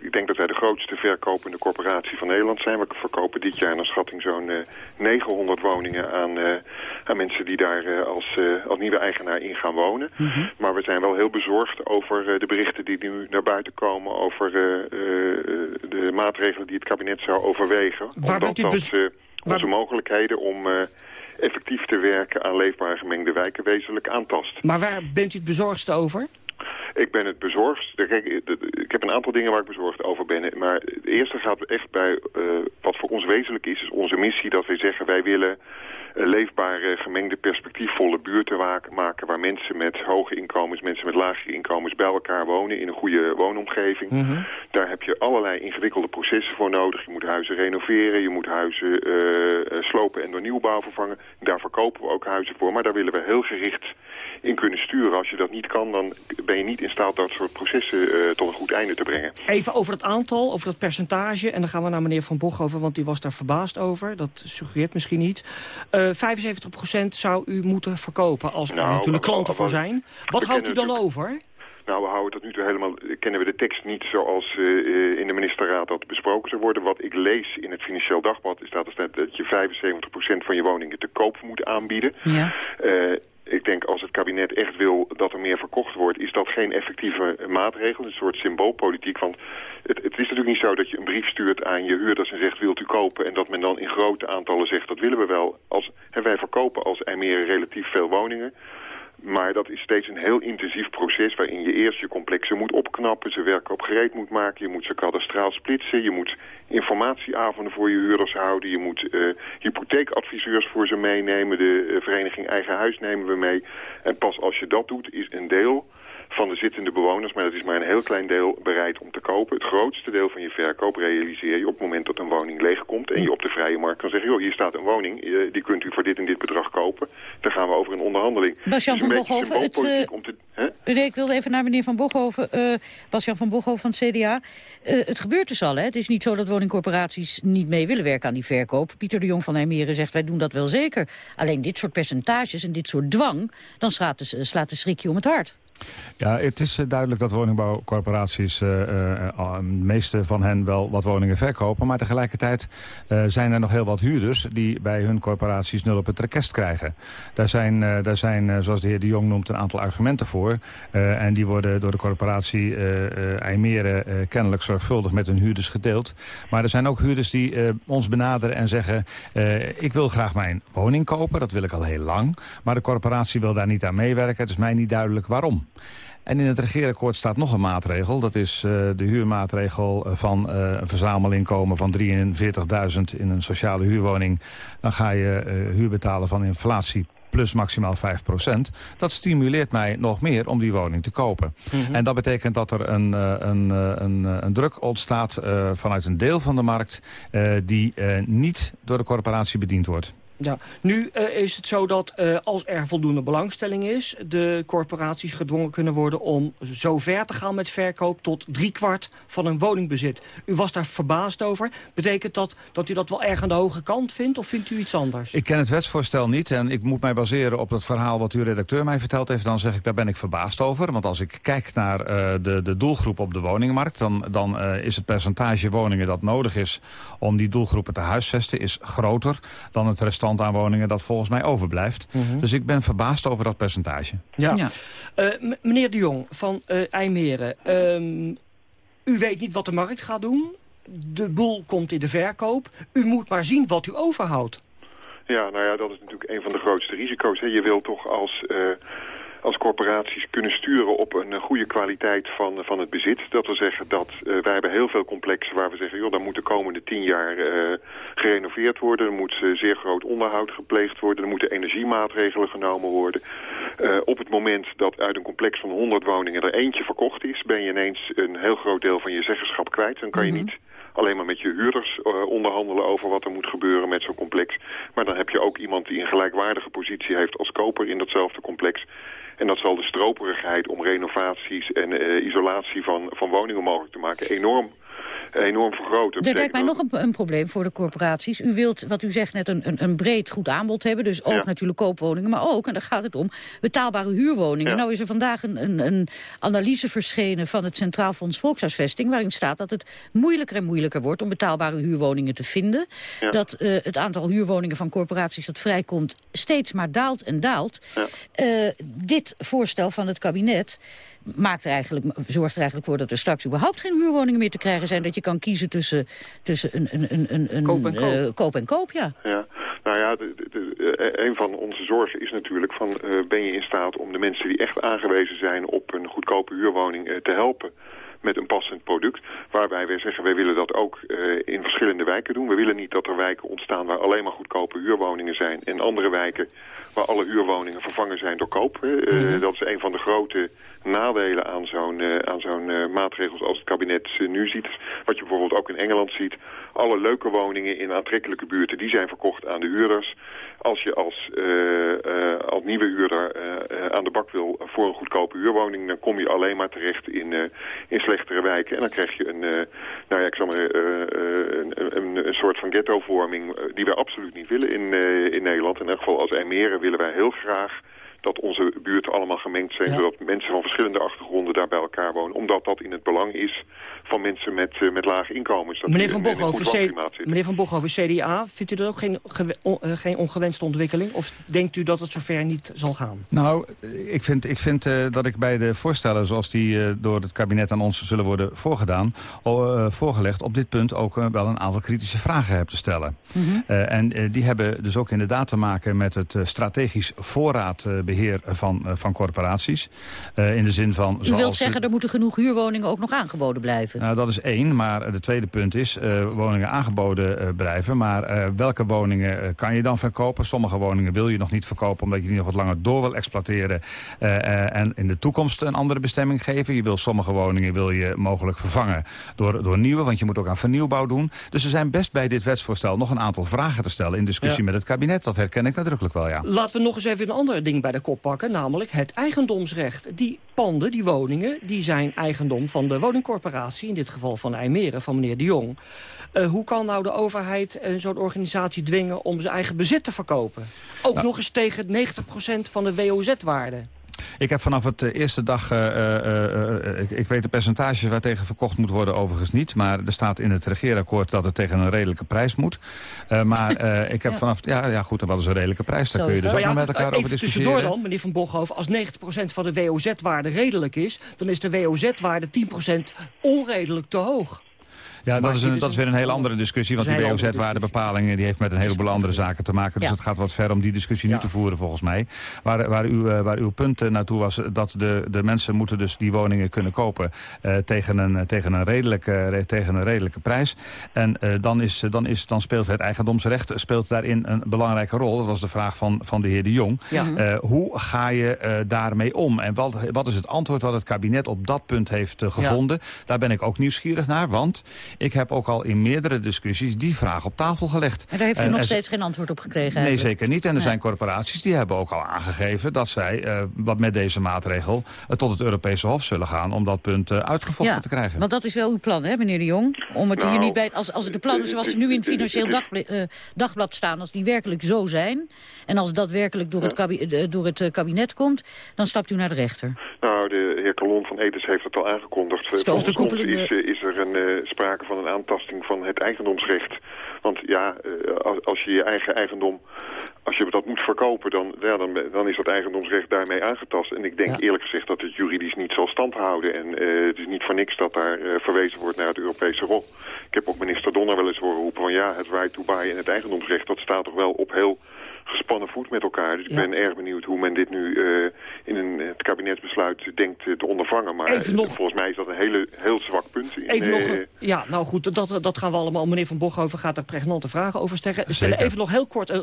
ik denk dat wij de grootste verkopende corporatie van Nederland zijn. We verkopen dit jaar naar schatting zo'n 900 woningen aan, aan mensen die daar als, als nieuwe eigenaar in gaan wonen. Mm -hmm. Maar we zijn wel heel bezorgd over de berichten die nu naar buiten komen... over de maatregelen die het kabinet zou overwegen. Waar omdat dat onze waar... mogelijkheden om effectief te werken aan leefbare gemengde wijken wezenlijk aantast. Maar waar bent u het bezorgd over? Ik ben het bezorgd. Ik heb een aantal dingen waar ik bezorgd over ben. Maar het eerste gaat echt bij uh, wat voor ons wezenlijk is, is onze missie dat wij zeggen wij willen leefbare, gemengde, perspectiefvolle buurten maken... waar mensen met hoge inkomens, mensen met lagere inkomens... bij elkaar wonen in een goede woonomgeving. Mm -hmm. Daar heb je allerlei ingewikkelde processen voor nodig. Je moet huizen renoveren, je moet huizen uh, slopen en door nieuwbouw vervangen. Daar verkopen we ook huizen voor, maar daar willen we heel gericht in kunnen sturen. Als je dat niet kan, dan ben je niet in staat dat soort processen uh, tot een goed einde te brengen. Even over het aantal, over dat percentage. En dan gaan we naar meneer Van Boch over, want die was daar verbaasd over. Dat suggereert misschien niet. Uh, 75% zou u moeten verkopen als er nou, natuurlijk klanten voor zijn. Wat houdt u dan over? Nou, we houden tot nu toe helemaal, kennen we de tekst niet zoals uh, in de ministerraad dat besproken zou worden. Wat ik lees in het Financieel Dagblad is dat, dat je 75% van je woningen te koop moet aanbieden. Ja. Uh, ik denk als het kabinet echt wil dat er meer verkocht wordt... is dat geen effectieve maatregel, een soort symboolpolitiek. Want het, is natuurlijk niet zo dat je een brief stuurt aan je huurders en zegt... wilt u kopen en dat men dan in grote aantallen zegt dat willen we wel. Als, wij verkopen als IJmeren relatief veel woningen... Maar dat is steeds een heel intensief proces waarin je eerst je complexen moet opknappen, ze werken op gereed moet maken, je moet ze kadastraal splitsen, je moet informatieavonden voor je huurders houden, je moet uh, hypotheekadviseurs voor ze meenemen, de uh, vereniging Eigen Huis nemen we mee. En pas als je dat doet is een deel van de zittende bewoners, maar dat is maar een heel klein deel bereid om te kopen. Het grootste deel van je verkoop realiseer je op het moment dat een woning leegkomt en je op de vrije markt kan zeggen, joh, hier staat een woning, die kunt u voor dit en dit bedrag kopen. Dan gaan we over een onderhandeling. Basjan van Bochhoven, het, uh, nee, ik wilde even naar meneer Van Bochhoven, uh, Basjan van Bochhoven van het CDA. Uh, het gebeurt dus al, hè? Het is niet zo dat woningcorporaties niet mee willen werken aan die verkoop. Pieter de Jong van Nijmegen zegt, wij doen dat wel zeker. Alleen dit soort percentages en dit soort dwang, dan slaat de, slaat de schrikje om het hart. Ja, het is eh, duidelijk dat woningbouwcorporaties, uh, uh, de meeste van hen wel wat woningen verkopen. Maar tegelijkertijd zijn er nog heel wat huurders die bij hun corporaties nul op het rekest krijgen. Daar zijn, daar zijn zoals de heer De Jong noemt, een aantal argumenten voor. en die worden door de corporatie IJmeren kennelijk zorgvuldig met hun huurders gedeeld. Maar er zijn ook huurders die ons benaderen en zeggen... ik wil graag mijn woning kopen, dat wil ik al heel lang. Maar de corporatie wil daar niet aan meewerken. Het is mij niet duidelijk waarom. En in het regeerakkoord staat nog een maatregel. Dat is uh, de huurmaatregel van uh, een verzamelinkomen van 43.000 in een sociale huurwoning. Dan ga je uh, huur betalen van inflatie plus maximaal 5% Dat stimuleert mij nog meer om die woning te kopen. Mm -hmm. En dat betekent dat er een, een, een, een druk ontstaat vanuit een deel van de markt... die niet door de corporatie bediend wordt. Ja, nu uh, is het zo dat uh, als er voldoende belangstelling is... de corporaties gedwongen kunnen worden om zo ver te gaan met verkoop... tot driekwart van een woningbezit. U was daar verbaasd over. Betekent dat dat u dat wel erg aan de hoge kant vindt... of vindt u iets anders? Ik ken het wetsvoorstel niet en ik moet mij baseren op het verhaal... wat uw redacteur mij verteld heeft. Dan zeg ik, daar ben ik verbaasd over. Want als ik kijk naar uh, de, de doelgroep op de woningmarkt... dan, dan is het percentage woningen dat nodig is... om die doelgroepen te huisvesten, is groter dan het restant aan woningen dat volgens mij overblijft. Mm -hmm. Dus ik ben verbaasd over dat percentage. Ja. ja. Uh, meneer de Jong van uh, IJmeren, uh, u weet niet wat de markt gaat doen. De boel komt in de verkoop. U moet maar zien wat u overhoudt. Ja, nou ja, dat is natuurlijk een van de grootste risico's. Hè. Je wil toch als uh, als corporaties kunnen sturen op een goede kwaliteit van, van het bezit. Dat wil zeggen dat uh, wij hebben heel veel complexen waar we zeggen... joh, dan moet de komende tien jaar uh, gerenoveerd worden. Er moet uh, zeer groot onderhoud gepleegd worden. Er moeten energiemaatregelen genomen worden. op het moment dat uit een complex van 100 woningen er eentje verkocht is... ben je ineens een heel groot deel van je zeggenschap kwijt. Dan kan je niet alleen maar met je huurders uh, onderhandelen over wat er moet gebeuren met zo'n complex. Maar dan heb je ook iemand die een gelijkwaardige positie heeft als koper in datzelfde complex. En dat zal de stroperigheid om renovaties en uh, isolatie van, van woningen mogelijk te maken enorm enorm vergroten. Er lijkt mij nog een, een, probleem voor de corporaties. U wilt, wat u zegt net, een, een, een breed goed aanbod hebben. Dus ook ja. natuurlijk koopwoningen, maar ook, en daar gaat het om, betaalbare huurwoningen. Ja. Nou is er vandaag een, een, een, analyse verschenen van het Centraal Fonds Volkshuisvesting... waarin staat dat het moeilijker en moeilijker wordt om betaalbare huurwoningen te vinden. Ja. Dat uh, het aantal huurwoningen van corporaties dat vrijkomt steeds maar daalt en daalt. Uh, dit voorstel van het kabinet maakt er eigenlijk, zorgt er eigenlijk voor dat er straks überhaupt geen huurwoningen meer te krijgen zijn. Dat je kan kiezen tussen, tussen een, een, een, een koop, en koop. Uh, koop en koop. ja. ja. Nou ja, de, de, de, een van onze zorgen is natuurlijk van uh, ben je in staat om de mensen die echt aangewezen zijn op een goedkope huurwoning uh, te helpen met een passend product. Waarbij wij zeggen, wij willen dat ook uh, in verschillende wijken doen. We willen niet dat er wijken ontstaan waar alleen maar goedkope huurwoningen zijn. En andere wijken waar alle huurwoningen vervangen zijn door koop. Uh, mm -hmm. Dat is een van de grote nadelen aan zo'n uh, aan zo'n uh, maatregels als het kabinet uh, nu ziet. Wat je bijvoorbeeld ook in Engeland ziet. Alle leuke woningen in aantrekkelijke buurten, die zijn verkocht aan de huurders. Als je als, als nieuwe huurder aan de bak wil voor een goedkope huurwoning... dan kom je alleen maar terecht in, in slechtere wijken. En dan krijg je een, nou ja, ik zal maar, een, een, een, soort van ghettovorming die wij absoluut niet willen in, in Nederland. In elk geval als IJmeren willen wij heel graag dat onze buurten allemaal gemengd zijn... Ja. zodat mensen van verschillende achtergronden daar bij elkaar wonen. Omdat dat in het belang is van mensen met, uh, met lage inkomens. Dat meneer, van Boghoven, meneer Van Boghoven, CDA, vindt u dat ook geen, on, uh, geen ongewenste ontwikkeling? Of denkt u dat het zover niet zal gaan? Nou, ik vind, ik vind uh, dat ik bij de voorstellen zoals die door het kabinet aan ons zullen worden voorgedaan... voorgelegd, op dit punt ook wel een aantal kritische vragen heb te stellen. Mm -hmm. en die hebben dus ook inderdaad te maken met het strategisch voorraadbeheer van, van corporaties. in de zin van... U wilt zeggen, er moeten genoeg huurwoningen ook nog aangeboden blijven? Nou, dat is één, maar de tweede punt is uh, woningen aangeboden uh, blijven. Maar uh, welke woningen kan je dan verkopen? Sommige woningen wil je nog niet verkopen omdat je die nog wat langer door wil exploiteren. en in de toekomst een andere bestemming geven. Je wil sommige woningen wil je mogelijk vervangen door, door nieuwe, want je moet ook aan vernieuwbouw doen. Dus er zijn best bij dit wetsvoorstel nog een aantal vragen te stellen in discussie ja. met het kabinet. Dat herken ik nadrukkelijk wel, ja. Laten we nog eens even een ander ding bij de kop pakken, namelijk het eigendomsrecht. Die panden, die woningen, die zijn eigendom van de woningcorporatie in dit geval van IJmeren, van meneer de Jong. Uh, hoe kan nou de overheid uh, zo'n organisatie dwingen om zijn eigen bezit te verkopen? Ook nou, nog eens tegen 90% van de WOZ-waarde. Ik heb vanaf het eerste dag, ik, ik, weet de percentages waar tegen verkocht moet worden overigens niet. Maar er staat in het regeerakkoord dat het tegen een redelijke prijs moet. maar (laughs) ik heb vanaf, ja, ja goed, en wat is een redelijke prijs? Daar kun je dus ook nog met elkaar over discussiëren. tussendoor dan, meneer Van Boghoven, als 90% van de WOZ-waarde redelijk is... dan is de WOZ-waarde 10% onredelijk te hoog. Ja, dat is, een, dat is weer een hele andere discussie. Want die WOZ-waardebepalingen die heeft met een heleboel andere zaken te maken. Dus het gaat wat ver om die discussie nu te voeren volgens mij. Waar, waar, u, eh, waar uw punt eh, naartoe was, dat de, de mensen moeten dus die woningen kunnen kopen uh, tegen, een, tegen, een redelijke, tegen een redelijke prijs. En uh, dan, is, dan, is, dan speelt het eigendomsrecht speelt daarin een belangrijke rol. Dat was de vraag van, van de heer De Jong. Ja. hoe ga je daarmee om? En wat, wat is het antwoord wat het kabinet op dat punt heeft gevonden? Daar ben ik ook nieuwsgierig naar, want ik heb ook al in meerdere discussies die vraag op tafel gelegd. En daar heeft u nog steeds geen antwoord op gekregen? Nee, zeker niet. En er zijn corporaties die hebben ook al aangegeven... dat zij uh, wat met deze maatregel uh, tot het Europese Hof zullen gaan... om dat punt uh, uitgevochten te krijgen. Want dat is wel uw plan, hè, meneer de Jong? Om het hier nou, niet bij, als, als de plannen zoals ze nu in het Financieel Dagblad staan... als die werkelijk zo zijn... en als dat werkelijk door het, kabinet, door het kabinet komt... dan stapt u naar de rechter. Nou, de heer Calon van Edens heeft het al aangekondigd. Volgens ons is, is er een, sprake van een aantasting van het eigendomsrecht. Want ja, eh, als je je eigen eigendom, als je dat moet verkopen, dan, ja, dan, dan is dat eigendomsrecht daarmee aangetast. En ik denk eerlijk gezegd dat het juridisch niet zal standhouden. En uh, het is niet voor niks dat daar uh, verwezen wordt naar het Europese Hof. Ik heb ook minister Donner wel eens horen roepen van ja, het right to buy en het eigendomsrecht, dat staat toch wel op heel gespannen voet met elkaar. Dus ik ben erg benieuwd hoe men dit nu uh, in een, het kabinetsbesluit denkt uh, te ondervangen. Maar nog... volgens mij is dat een hele, heel zwak punt. In, even nog, ja, nou goed, dat, dat gaan we allemaal. Meneer Van Boghoven gaat daar pregnante vragen over stellen. Even nog heel kort uh,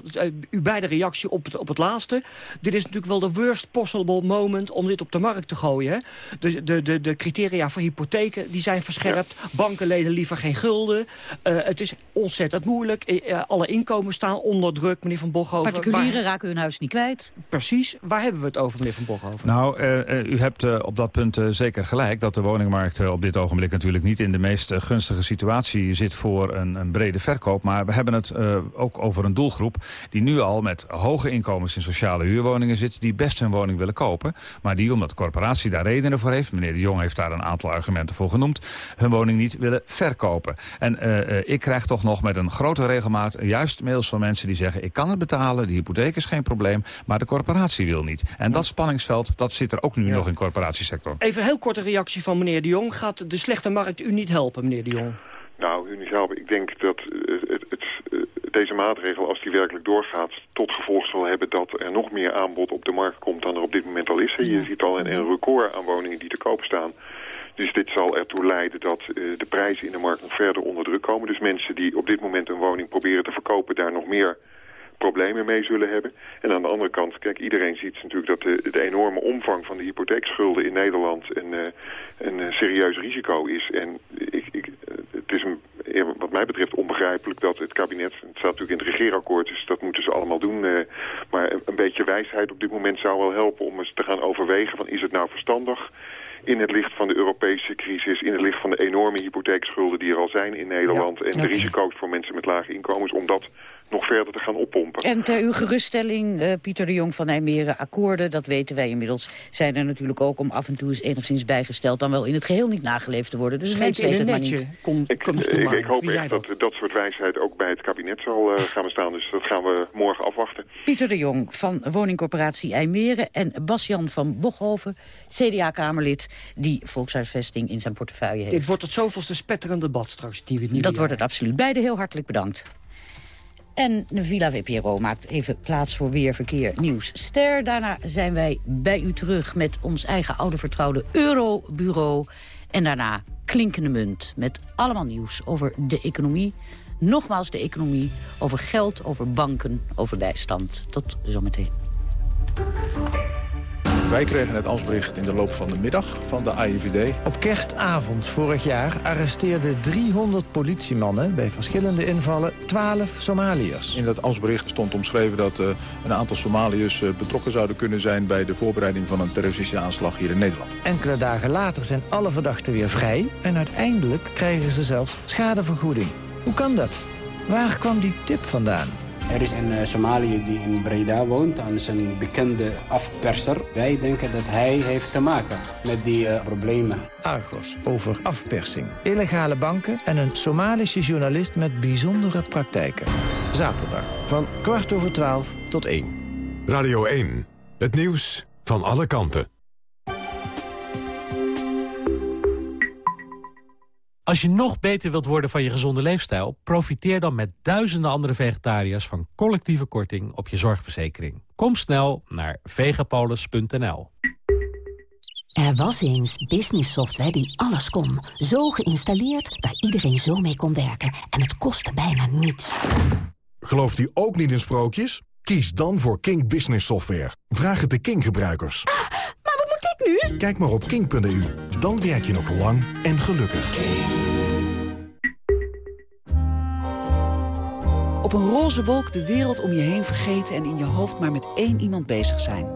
uw beide reactie op het, op het laatste. Dit is natuurlijk wel de worst possible moment om dit op de markt te gooien. Hè? De, de, de, de criteria voor hypotheken die zijn verscherpt. Ja. Banken leden liever geen gulden. het is ontzettend moeilijk. alle inkomens staan onder druk, meneer Van Boghoven. Particulieren raken hun huis niet kwijt. Precies. Waar hebben we het over, meneer Van Boghoven? Nou, uh, u hebt uh, op dat punt uh, zeker gelijk... dat de woningmarkt op dit ogenblik natuurlijk niet... in de meest gunstige situatie zit voor een, een, brede verkoop. Maar we hebben het ook over een doelgroep... die nu al met hoge inkomens in sociale huurwoningen zit... die best hun woning willen kopen. Maar die, omdat de corporatie daar redenen voor heeft... meneer de Jong heeft daar een aantal argumenten voor genoemd... hun woning niet willen verkopen. En ik krijg toch nog met een grote regelmaat... juist mails van mensen die zeggen... ik kan het betalen de hypotheek is geen probleem, maar de corporatie wil niet. En dat spanningsveld, dat zit er ook nu nog in de corporatiesector. Even een heel korte reactie van meneer de Jong. Gaat de slechte markt u niet helpen, meneer de Jong? Nou, u niet helpen. Ik denk dat eh, het, het, eh, deze maatregel, als die werkelijk doorgaat... tot gevolg zal hebben dat er nog meer aanbod op de markt komt... dan er op dit moment al is. Je ziet al een, een record aan woningen die te koop staan... Dus dit zal ertoe leiden dat uh, de prijzen in de markt nog verder onder druk komen. Dus mensen die op dit moment een woning proberen te verkopen... daar nog meer problemen mee zullen hebben. En aan de andere kant, kijk, iedereen ziet natuurlijk dat de, de enorme omvang van de hypotheekschulden in Nederland een, uh, een uh, serieus risico is. En ik, ik, uh, het is een, wat mij betreft onbegrijpelijk dat het kabinet, het staat natuurlijk in het regeerakkoord, dus dat moeten ze allemaal doen. maar een, een beetje wijsheid op dit moment zou wel helpen om eens te gaan overwegen van is het nou verstandig in het licht van de Europese crisis, in het licht van de enorme hypotheekschulden die er al zijn in Nederland en de risico's voor mensen met lage inkomens, om dat nog verder te gaan oppompen. En ter uw geruststelling, uh, Pieter de Jong van Nijmegen, akkoorden, dat weten wij inmiddels, zijn er natuurlijk ook om af en toe eens enigszins bijgesteld, dan wel in het geheel niet nageleefd te worden. Dus mensen weten het maar niet. Kom, ik, kom ik, ik, hoop echt dat? dat? soort wijsheid ook bij het kabinet zal uh, gaan bestaan, dus dat gaan we morgen afwachten. Pieter de Jong van woningcorporatie IJmeren en Bas-Jan van Bochhoven, CDA-kamerlid, die volkshuisvesting in zijn portefeuille heeft. Dit wordt het zoveelste spetterend debat straks. Die dat wordt het absoluut. Beide heel hartelijk bedankt. En de Villa WPRO maakt even plaats voor weer verkeer nieuws. Ster, daarna zijn wij bij u terug met ons eigen oude vertrouwde Eurobureau. En daarna klinkende munt met allemaal nieuws over de economie. Nogmaals de economie, over geld, over banken, over bijstand. Tot zometeen. Wij kregen het ambtsbericht in de loop van de middag van de AIVD. Op kerstavond vorig jaar arresteerden 300 politiemannen... bij verschillende invallen 12 Somaliërs. In dat ambtsbericht stond omschreven dat uh, een aantal Somaliërs... Uh, betrokken zouden kunnen zijn bij de voorbereiding van een terroristische aanslag hier in Nederland. Enkele dagen later zijn alle verdachten weer vrij... en uiteindelijk krijgen ze zelfs schadevergoeding. Hoe kan dat? Waar kwam die tip vandaan? Er is een Somaliër die in Breda woont. Dat is een bekende afperser. Wij denken dat hij heeft te maken met die problemen. Argos over afpersing, illegale banken en een Somalische journalist met bijzondere praktijken. Zaterdag van kwart over twaalf tot één. Radio 1. Het nieuws van alle kanten. Als je nog beter wilt worden van je gezonde leefstijl... profiteer dan met duizenden andere vegetariërs... van collectieve korting op je zorgverzekering. Kom snel naar vegapolis.nl. Er was eens business software die alles kon. Zo geïnstalleerd dat iedereen zo mee kon werken. En het kostte bijna niets. Gelooft u ook niet in sprookjes? Kies dan voor King Business Software. Vraag het de King-gebruikers. Ah, wat nu? Kijk maar op king.eu. Dan werk je nog lang en gelukkig. Op een roze wolk de wereld om je heen vergeten... en in je hoofd maar met één iemand bezig zijn.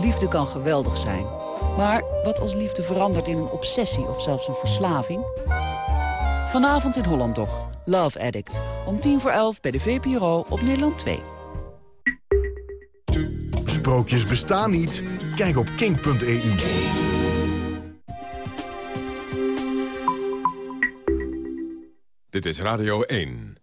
Liefde kan geweldig zijn. Maar wat als liefde verandert in een obsessie of zelfs een verslaving? Vanavond in Holland Doc. Love Addict. Om tien voor elf bij de VPRO op Nederland 2. Sprookjes bestaan niet. Kijk op king.eu. Dit is Radio 1.